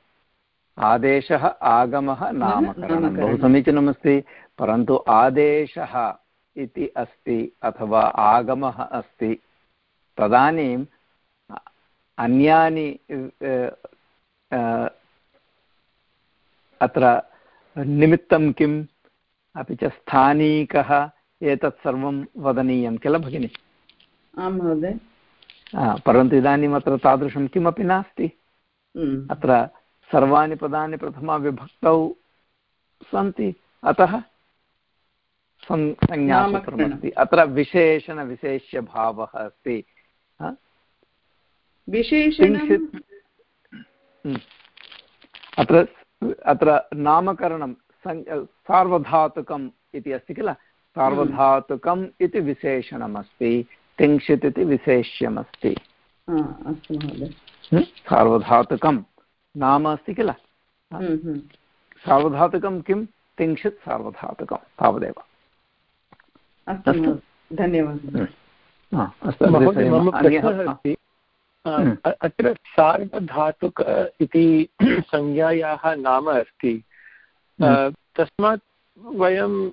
Speaker 3: आदेशः आगमः नामकरणं। बहु समीचीनमस्ति परन्तु आदेशः इति अस्ति अथवा आगमः अस्ति। तदानीम् अन्यानि अत्र निमित्तं किम्? अपि च स्थानीकः एतत् सर्वं वदनीयं किल भगिनि?
Speaker 12: आं महोदय।
Speaker 3: परन्तु इदानीम् अत्र तादृशं किमपि नास्ति।
Speaker 12: हम्म।
Speaker 3: अत्र सर्वाणि पदानि प्रथमाविभक्तौ सन्ति। अतः संज्ञासूत्रमस्ति अत्र विशेषणविशेष्यभावः अस्ति। अत्र अत्र नामकरणं सार्वधातुकम् इति अस्ति किल? सार्वधातुकम् इति विशेषणमस्ति। तिङ्क्षित् इति विशेष्यमस्ति। सार्वधातुकं नाम अस्ति किल? सार्वधातुकं किं? तिंशत् सार्वधातुकं तावदेव।
Speaker 12: अस्तु धन्यवादः।
Speaker 17: अत्र सार्वधातुक इति [CLEARS THROAT] संज्ञायाः नाम अस्ति। तस्मात् वयम्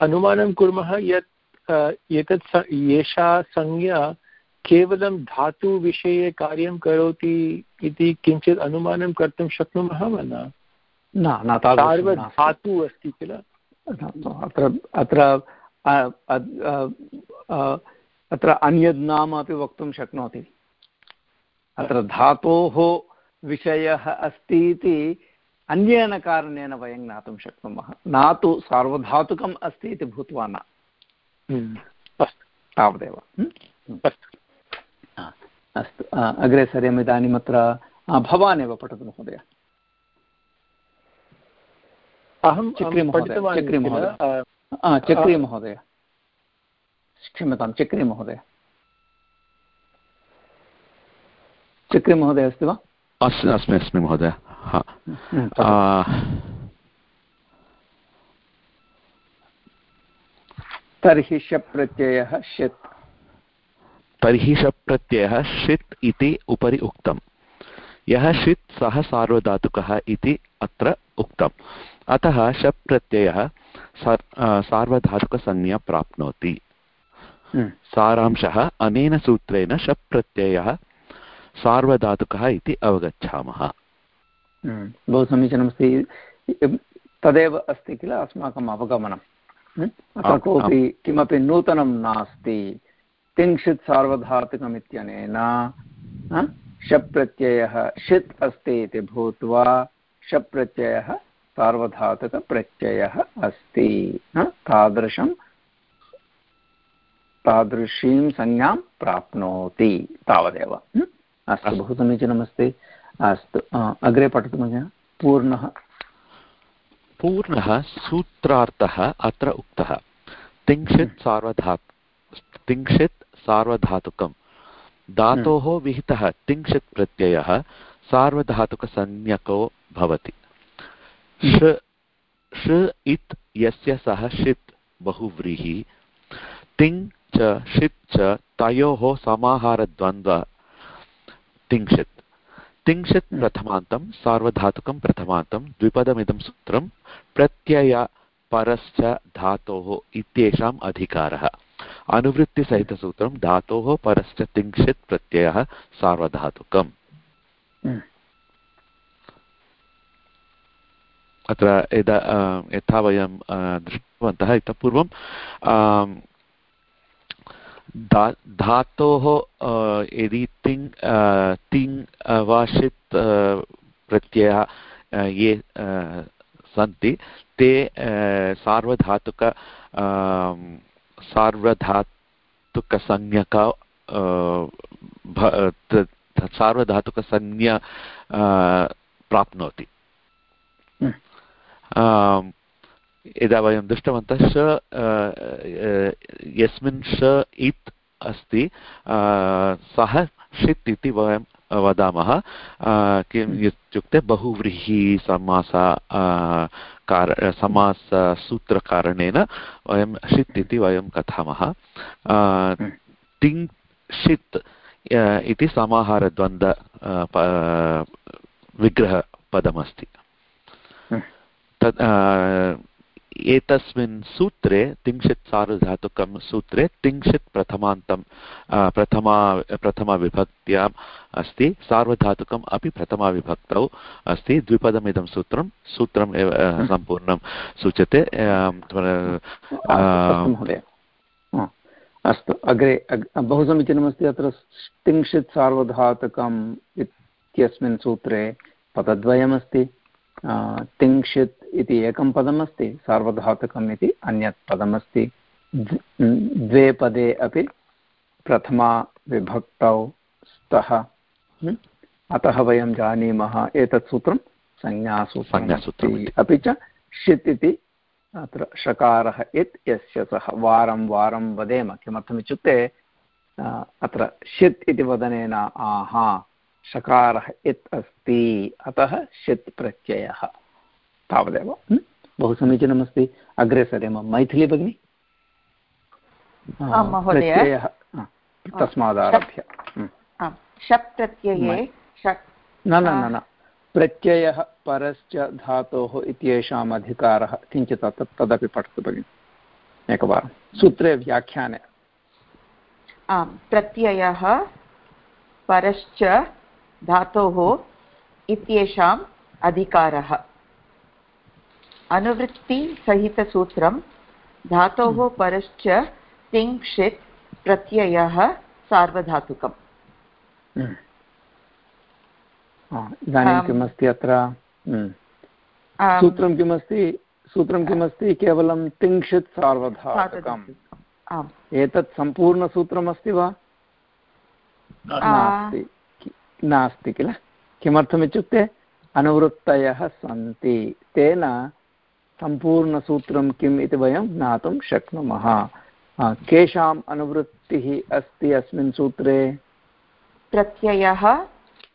Speaker 17: अनुमानं कुर्मः यत् एतत् एषा संज्ञा केवलं धातुविषये कार्यं करोति इति किञ्चित् अनुमानं कर्तुं शक्नुमः वा न? सार्वधातु अस्ति किल?
Speaker 3: अत्र अत्र अत्र अन्यद् नाम अपि वक्तुं शक्नोति। अत्र धातोः विषयः अस्ति इति अन्येन कारणेन वयं ज्ञातुं शक्नुमः। न तु सार्वधातुकम् अस्ति इति भूत्वा न।
Speaker 17: हम्म।
Speaker 3: अस्तु तावदेव। हम्म। अस्तु। अस्तु। अग्रे सरेम इदानीम् अत्र भवान् एव पठतु महोदय।
Speaker 17: अहं चक्री महोदय
Speaker 3: चक्री चक्री महोदय। क्षम्यतां चक्री महोदय। चक्री महोदय अस्ति वा?
Speaker 19: अस्मि अस्मि अस्मि महोदय।
Speaker 3: तर्हि शप्रत्ययः षित्।
Speaker 19: तर्हि शप्रत्ययः षित् इति उपरि उक्तम्। यः षित् सः सार्वधातुकः इति अत्र उक्तम्। अतः शप्रत्ययः सार्वधातुकसंज्ञा प्राप्नोति हम्म। सारांशः अनेन सूत्रेण शप् प्रत्ययः सार्वधातुकः इति अवगच्छामः
Speaker 3: हम्म। बहु समीचीनमस्ति तदेव अस्ति किल अस्माकम् अवगमनम् हम्म। अत्र कोऽपि किमपि नूतनं नास्ति तिंशित् सार्वधातुकम् इत्यनेन शप् प्रत्ययः षित् अस्ति इति भूत्वा शप् प्रत्ययः सार्वधातुकप्रत्ययः अस्ति। तादृशं तादृशीं संज्ञां प्राप्नोति तावदेव। अस्तु बहु समीचीनमस्ति। अस्तु अग्रे पठतु महोदय। पूर्णः।
Speaker 19: पूर्णः सूत्रार्थः अत्र उक्तः। तिंशित् सार्वधा तिंशित् सार्वधातुकं। धातोः विहितः तिंशित् प्रत्ययः सार्वधातुकसंज्ञको भवति। ष इत् यस्य सः षित् बहुव्रीहि तिङ् च षित् च तयोः समाहारद्वन्द्व तिंशित् तिंशित् हम्म। प्रथमान्तं सार्वधातुकं प्रथमान्तं द्विपदमिदं सूत्रं प्रत्यय परश्च धातोः इत्येषाम् अधिकारः। अनुवृत्तिसहितसूत्रं धातोः परश्च तिंशित् प्रत्ययः सार्वधातुकम्। अत्र यदा यथा वयं दृष्टवन्तः इतः पूर्वं धा, धातोः यदि तिङ् तिङ् वा षित् प्रत्ययः ये सन्ति, ते सार्वधातुक सार्वधातुकसंज्ञक सार्वधातुकसंज्ञा प्राप्नोति। यदा वयं दृष्टवन्तः श यस्मिन् श इत् अस्ति सः षित् इति वयं वदामः किम् इत्युक्ते बहुव्रीहि समास कार समाससूत्रकारणेन वयं षित् इति वयं कथामः। तिङ् षित् इति समाहारद्वन्द्व विग्रहपदमस्ति। तत् एतस्मिन् सूत्रे तिंशित् सार्वधातुकं सूत्रे तिंशित् प्रथमान्तं प्रथमा प्रथमविभक्त्याम् अस्ति सार्वधातुकम् अपि प्रथमाविभक्तौ अस्ति द्विपदमिदं सूत्रं सूत्रम् एव सम्पूर्णं सूच्यते
Speaker 3: अस्तु अग्रे बहु समीचीनमस्ति अत्र तिंशित् सार्वधातुकम् इत्यस्मिन् सूत्रे पदद्वयमस्ति। तिंशित् इति एकं पदमस्ति सार्वधातुकम् इति अन्यत् पदमस्ति। द्वे पदे अपि प्रथमा विभक्तौ स्तः। अतः वयं जानीमः एतत् सूत्रं संज्ञासूत्रम् अपि च षित् इति अत्र षकारः इत् यस्य सः वारं वारं वदेम। किमर्थमित्युक्ते अत्र षित् इति वदनेन आहा षकारः इत् अस्ति अतः षित् प्रत्ययः। तावदेव। बहु समीचीनमस्ति। अग्रे सरेम। मैथिली भगिनि? प्रत्ययः। तस्मादारभ्य।
Speaker 15: शप् प्रत्यये
Speaker 3: न न न न। प्रत्ययः परश्च धातोः इत्येषाम् अधिकारः किञ्चित् तत् तदपि पठतु भगिनि। एकवारं। सूत्रे व्याख्याने।
Speaker 15: आम् प्रत्ययः परश्च धातोः इत्येषाम् अधिकारः। अनुवृत्तिसहितसूत्रं धातोः हम्म। परश्च तिङ्क्षित् प्रत्ययः सार्वधातुकम्।
Speaker 3: हम्म। इदानीं किमस्ति अत्र? हम्म। सूत्रं किमस्ति? सूत्रं किमस्ति? केवलं तिङ्क्षित् सार्वधातुकम्। एतत् सम्पूर्णसूत्रमस्ति वा? नास्ति। नास्ति किल? किमर्थमित्युक्ते अनुवृत्तयः सन्ति। तेन सम्पूर्णसूत्रं किम् इति वयं ज्ञातुं शक्नुमः। केषाम् अनुवृत्तिः अस्ति अस्मिन् सूत्रे?
Speaker 15: प्रत्ययः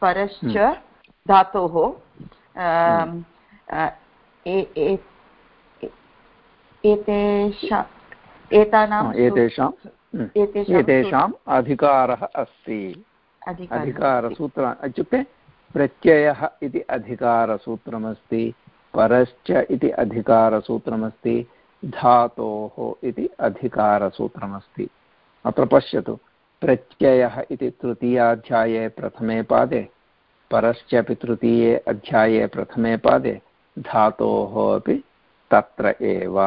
Speaker 15: परश्च हम्म। धातोः
Speaker 3: एतेषाम् अधिकारः अस्ति। अधिकारसूत्र इत्युक्ते प्रत्ययः इति अधिकारसूत्रमस्ति, परश्च इति अधिकारसूत्रमस्ति, धातोः इति अधिकारसूत्रमस्ति। अत्र पश्यतु, प्रत्ययः इति तृतीयाध्याये प्रथमे पादे परश्चापि तृतीये अध्याये प्रथमे पादे, धातोः अपि तत्र एव।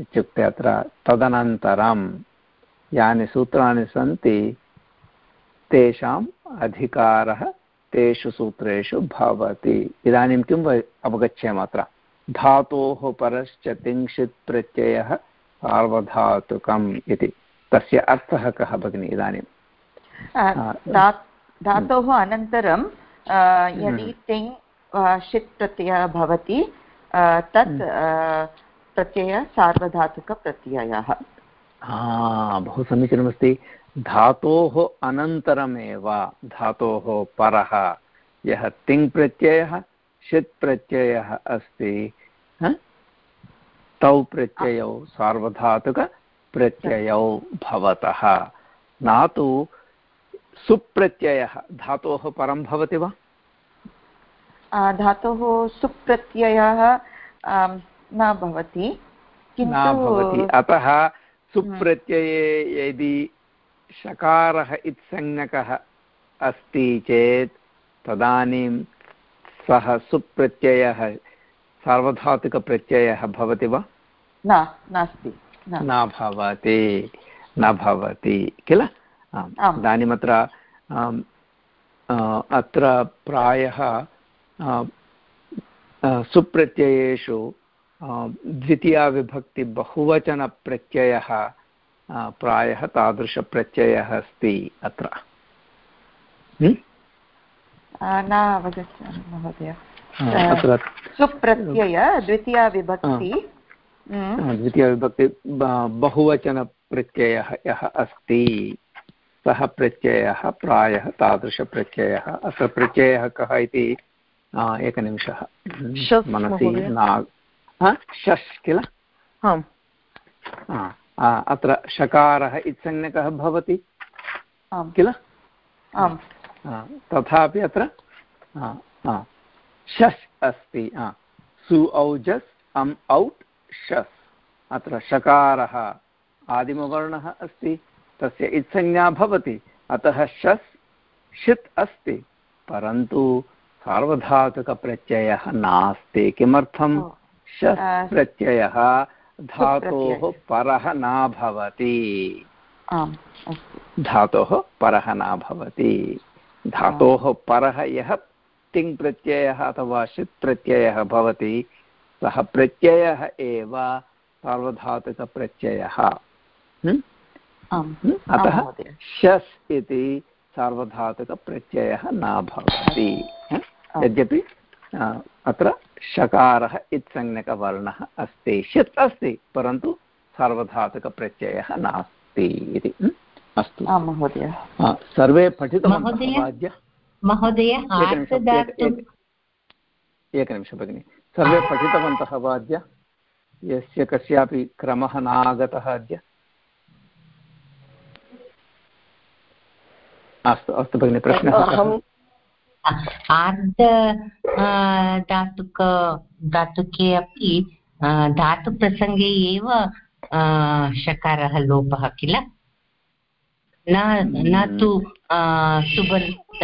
Speaker 3: इत्युक्ते अत्र तदनन्तरं यानि सूत्राणि सन्ति तेषाम् अधिकारः तेषु सूत्रेषु भवति। इदानीं किं अवगच्छेम अत्र? धातोः परश्च तिंशित् प्रत्ययः सार्वधातुकम् इति। तस्य अर्थः कः भगिनि इदानीं?
Speaker 15: धातोः अनन्तरं यदि हम्म। तिङ् षित् प्रत्ययः भवति तत् हम्म। प्रत्ययः सार्वधातुकप्रत्ययः।
Speaker 3: बहु समीचीनमस्ति। धातोः अनन्तरमेव धातोः परः। यः तिङ् प्रत्ययः षित् प्रत्ययः अस्ति तौ प्रत्ययौ सार्वधातुकप्रत्ययौ भवतः। न तु सुप्रत्ययः धातोः परं भवति वा?
Speaker 15: धातोः सुप्रत्ययः न भवति।
Speaker 3: न भवति। अतः सुप्रत्यये यदि शकारः इत्संज्ञकः अस्ति चेत् तदानीं सः सुप्रत्ययः सार्वधातुकप्रत्ययः भवति वा?
Speaker 15: न नास्ति
Speaker 3: न। भवति न भवति किल? इदानीमत्र अत्र प्रायः सुप्रत्ययेषु द्वितीयाविभक्तिबहुवचनप्रत्ययः प्रायः तादृशप्रत्ययः अस्ति अत्र।
Speaker 15: न अवगच्छामि महोदय। सुप्रत्यय द्वितीयाविभक्ति।
Speaker 3: द्वितीयविभक्ति बहुवचनप्रत्ययः यः अस्ति सः प्रत्ययः प्रायः तादृशप्रत्ययः। अत्र प्रत्ययः कः इति एकनिमिषः। मनसि न किल? अत्र शकारः इत्संज्ञकः भवति। किल? आम्। तथापि अत्र शस् अस्ति सु औजस् अम् औट् शस्। अत्र शकारः आदिमवर्णः अस्ति तस्य इत्संज्ञा भवति अतः शस् षित् अस्ति। परन्तु सार्वधातुकप्रत्ययः नास्ति किमर्थं शस् प्रत्ययः धातोः परः न भवति। धातोः परः न भवति। धातोः परः यः तिङ् प्रत्ययः अथवा षित् प्रत्ययः भवति सः प्रत्ययः एव सार्वधातुकप्रत्ययः। अतः शस् इति सार्वधातुकप्रत्ययः न भवति। यद्यपि अत्र शकारः इत्संज्ञकवर्णः अस्ति। षित् अस्ति परन्तु सार्वधातुकप्रत्ययः नास्ति इति। अस्तु।
Speaker 15: महोदय।
Speaker 3: सर्वे पठितवन्तः वाद्य
Speaker 8: महोदय
Speaker 3: एकनिमिषं भगिनि। सर्वे पठितवन्तः वाद्य यस्य कस्यापि क्रमः नागतः अद्य? अस्तु अस्तु भगिनि प्रश्नः
Speaker 8: आर्ध धातुक धातुके अपि धातुप्रसङ्गे एव शकारः लोपः किल? न तु सुबन्त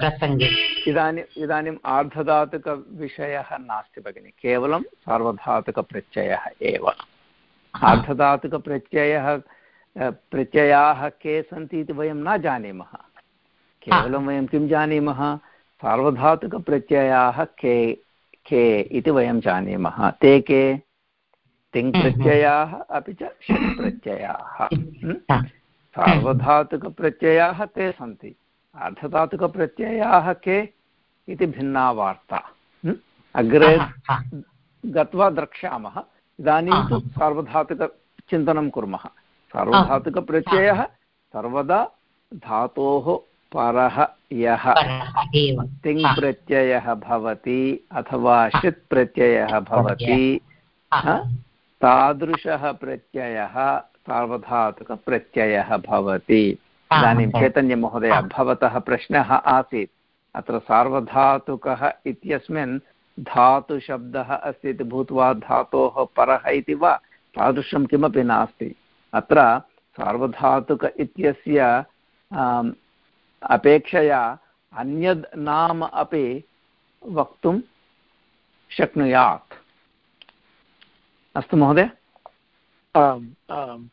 Speaker 8: प्रसङ्गे।
Speaker 3: इदानीम् इदानीम् आर्धधातुकविषयः नास्ति भगिनि केवलं सार्वधातुकप्रत्ययः एव। आर्धधातुकप्रत्ययः प्रत्ययाः के सन्ति इति वयं न जानीमः। केवलं वयं किं जानीमः? सार्वधातुकप्रत्ययाः के के इति वयं जानीमः। ते के? तिङ्प्रत्ययाः अपि च षट्प्रत्ययाः। सार्वधातुकप्रत्ययाः ते सन्ति। अर्धधातुकप्रत्ययाः के इति भिन्ना वार्ता। अग्रे गत्वा द्रक्ष्यामः। इदानीं तु सार्वधातुकचिन्तनं कुर्मः। सार्वधातुकप्रत्ययः सर्वदा धातोः परः यः तिङ्प्रत्ययः भवति अथवा षित् प्रत्ययः भवति। तादृशः प्रत्ययः सार्वधातुकप्रत्ययः भवति। इदानीं चैतन्यमहोदय भवतः प्रश्नः आसीत्। अत्र सार्वधातुकः इत्यस्मिन् धातुशब्दः अस्ति इति भूत्वा धातोः परः इति वा? तादृशं किमपि नास्ति। अत्र सार्वधातुक इत्यस्य अपेक्षया अन्यद् नाम अपि वक्तुं शक्नुयात्। अस्तु महोदय।
Speaker 17: आम् आम्।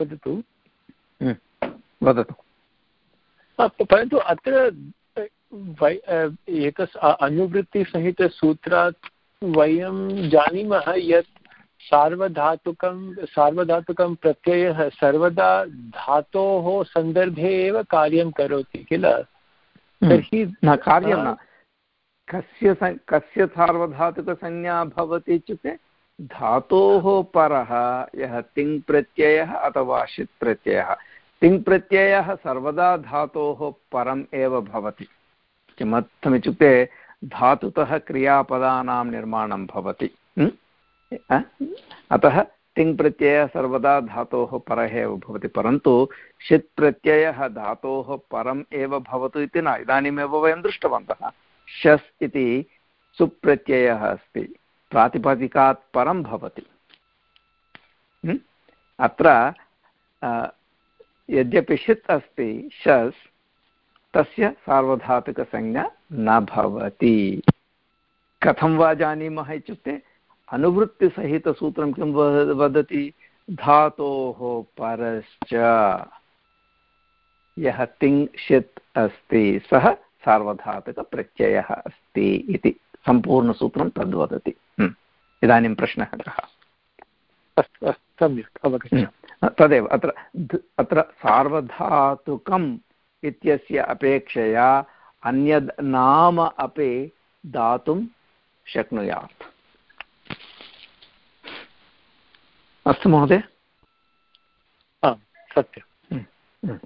Speaker 17: वदतु।
Speaker 3: वदतु।
Speaker 17: परन्तु अत्र एकस् अनुवृत्तिसहितसूत्रात् वयं जानीमः यत् सार्वधातुकं सार्वधातुकं प्रत्ययः सर्वदा धातोः सन्दर्भे एव कार्यं करोति किल?
Speaker 3: हम्म। तर्हि न कार्यं न। कस्य कस्य सार्वधातुकसंज्ञा भवति इत्युक्ते धातोः परः यः तिङ् प्रत्ययः अथवा षित् प्रत्ययः तिङ् प्रत्ययः सर्वदा धातोः परम् एव भवति। किमर्थमित्युक्ते धातुतः क्रियापदानां निर्माणं भवति। अतः तिङ् प्रत्ययः सर्वदा धातोः परः एव भवति, परन्तु षित् प्रत्ययः धातोः परम् एव भवतु इति न, इदानीमेव वयं दृष्टवन्तः। शस् इति सुप्रत्ययः अस्ति, प्रातिपदिकात् परं भवति। अत्र यद्यपि षित् अस्ति, शस्, तस्य सार्वधातुकसंज्ञा न भवति। कथं वा जानीमः इत्युक्ते अनुवृत्तिसहितसूत्रं किं वदति? धातोः परश्च। यः तिङ् षित् अस्ति सः सार्वधातुकप्रत्ययः अस्ति इति सम्पूर्णसूत्रं तद्वदति इदानीं प्रश्नः कः अस्तु अस्तु
Speaker 17: सम्यक् अवगच्छामि।
Speaker 3: तदेव अत्र अत्र सार्वधातुकम् इत्यस्य अपेक्षया अन्यद् नाम अपि दातुं शक्नुयात्। अस्तु महोदय।
Speaker 17: सत्यं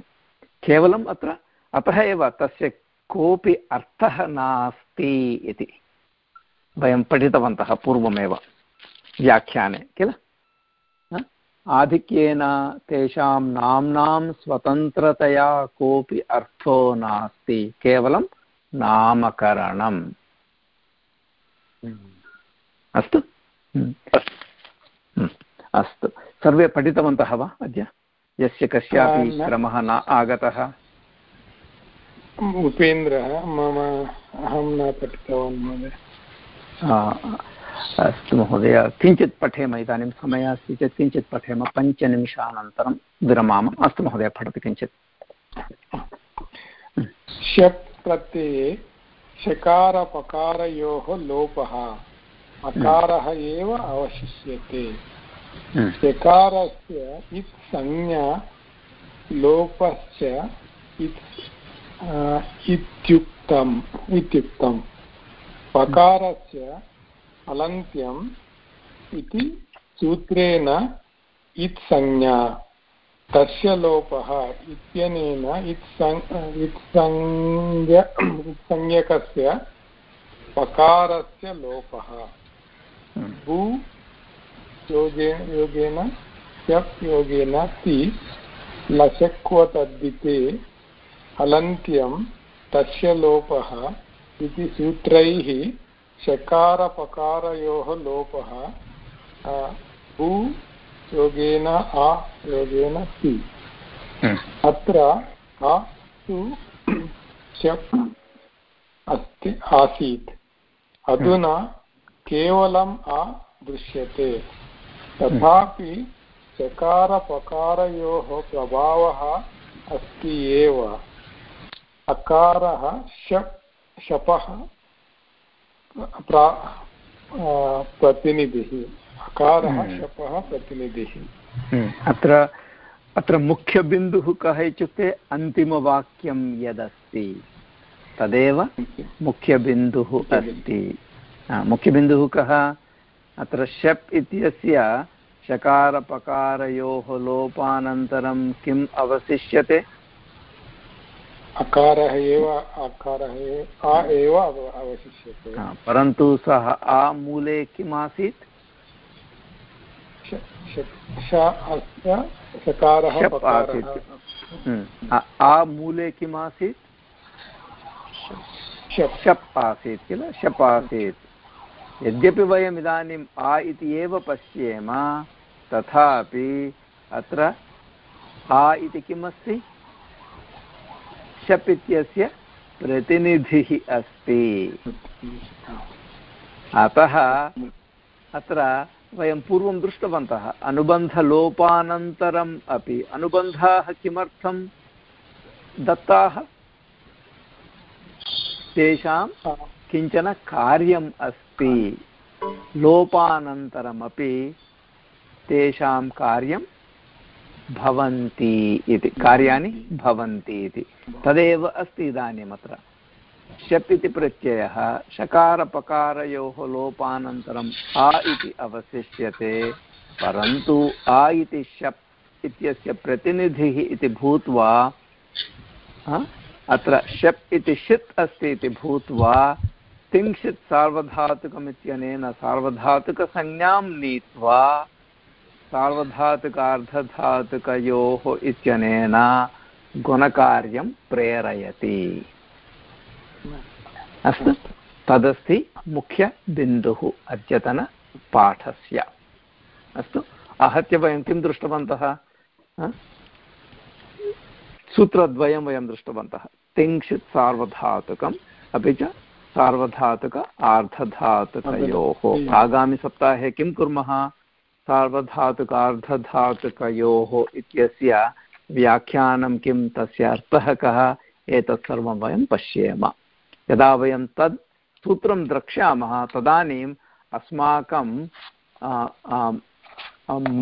Speaker 3: केवलम् अत्र अतः एव तस्य कोऽपि अर्थः नास्ति इति वयं पठितवन्तः पूर्वमेव व्याख्याने किल? आधिक्येन तेषां नाम्नां स्वतन्त्रतया कोऽपि अर्थो नास्ति केवलं नामकरणम्। अस्तु। अस्तु। सर्वे पठितवन्तः वा अद्य? यस्य कस्यापि क्रमः न आगतः?
Speaker 5: उपेन्द्रः मम अहं न पठितवान् महोदय।
Speaker 3: अस्तु महोदय। किञ्चित् पठेम इदानीं समयः अस्ति चेत् किञ्चित् पठेम पञ्चनिमिषानन्तरं विरमाम। अस्तु महोदय पठति किञ्चित्।
Speaker 5: शप् प्रत्यये शकारपकारयोः लोपः। अकारः एव अवशिष्यते। शकारस्य इत् संज्ञा लोपश्च इत्युक्तम् इत्युक्तं पकारस्य अलन्त्यम् इति सूत्रेण इत्संज्ञा तस्य लोपः इत्यनेन इत्संज्ञकस्य पकारस्य लोपः। भू योगेन योगेन स्यप् योगेन ति। लशक्वतद्धिते अलन्त्यं तस्य लोपः इति सूत्रैः शकारपकारयोः लोपः। भू योगेन आ योगेन सि हम्म। अत्र आ तु शप् अस्ति आसीत्। अधुना केवलम् आ दृश्यते। तथापि चकारपकारयोः प्रभावः अस्ति एव। अकारः शप् शपः प्रतिनिधिः। अकारः हम्म। शपः प्रतिनिधिः।
Speaker 3: हम्म। अत्र अत्र मुख्यबिन्दुः कः इत्युक्ते अन्तिमवाक्यं यदस्ति। तदेव मुख्यबिन्दुः अस्ति। मुख्यबिन्दुः कः? अत्र शप् इत्यस्य शकारपकारयोः लोपानन्तरं किम् अवशिष्यते?
Speaker 5: अकारः एव अकारः आ एव अवशिष्यते।
Speaker 3: परन्तु सः आ मूले किम् आसीत्? हम्म। आ मूले किम् आसीत्? शप् आसीत् किल? शप् आसीत्। यद्यपि वयम् इदानीम् आ इति एव पश्येम, तथापि अत्र आ इति किम् अस्ति शप् इत्यस्य प्रतिनिधिः अस्ति। अतः अत्र वयं पूर्वं दृष्टवन्तः, अनुबन्धलोपानन्तरम् अपि। अनुबन्धाः किमर्थं दत्ताः? तेषां किंचन कार्यम् अस्ति। लोपानन्तरमपि तेषां कार्यं भवन्ति इति। कार्याणि भवन्ति इति। तदेव अस्ति इदानीम् अत्र शप् इति प्रत्ययः, शकारपकारयोः लोपानन्तरम् आ इति अवशिष्यते, परन्तु आ इति शप् इत्यस्य प्रतिनिधिः इति भूत्वा अत्र शप् इति षित् अस्ति इति भूत्वा तिङ्क्षित् सार्वधातुकमित्यनेन सार्वधातुकसंज्ञां नीत्वा सार्वधातुकार्धधातुकयोः इत्यनेन गुणकार्यं प्रेरयति। अस्तु, तदस्ति मुख्यबिन्दुः अद्यतनपाठस्य। अस्तु, आहत्य वयं किं दृष्टवन्तः? सूत्रद्वयं वयं दृष्टवन्तः। तिङ्क्षित् सार्वधातुकम् अपि च सार्वधातुक आर्धधातुकयोः। आगामिसप्ताहे किं कुर्मः? सार्वधातुकार्धधातुकयोः इत्यस्य व्याख्यानं किं? तस्य अर्थः कः? एतत् सर्वं वयं पश्येम। यदा वयं तत् सूत्रं द्रक्ष्यामः तदानीम् अस्माकं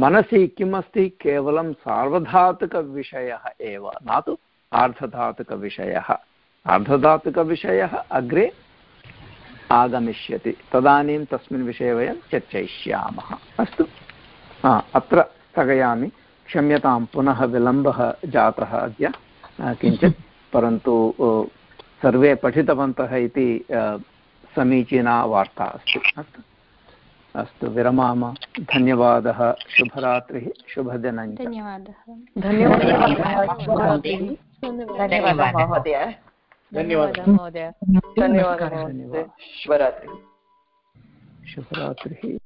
Speaker 3: मनसि किम् अस्ति केवलं सार्वधातुकविषयः एव न तु आर्धधातुकविषयः। आर्धधातुकविषयः अग्रे आगमिष्यति। तदानीं तस्मिन् विषये वयं चर्चयिष्यामः। अस्तु। हा अत्र स्थगयामि। क्षम्यतां पुनः विलम्बः जातः अद्य। किञ्चित् परन्तु सर्वे पठितवन्तः इति समीचीना वार्ता अस्ति। अस्तु। अस्तु विरमाम। धन्यवादः। शुभरात्रिः। शुभदिनं
Speaker 1: धन्यवादः।
Speaker 15: धन्यवादः महोदय।
Speaker 11: धन्यवादः महोदय धन्यवादः शुभरात्रिः
Speaker 3: शुभरात्रिः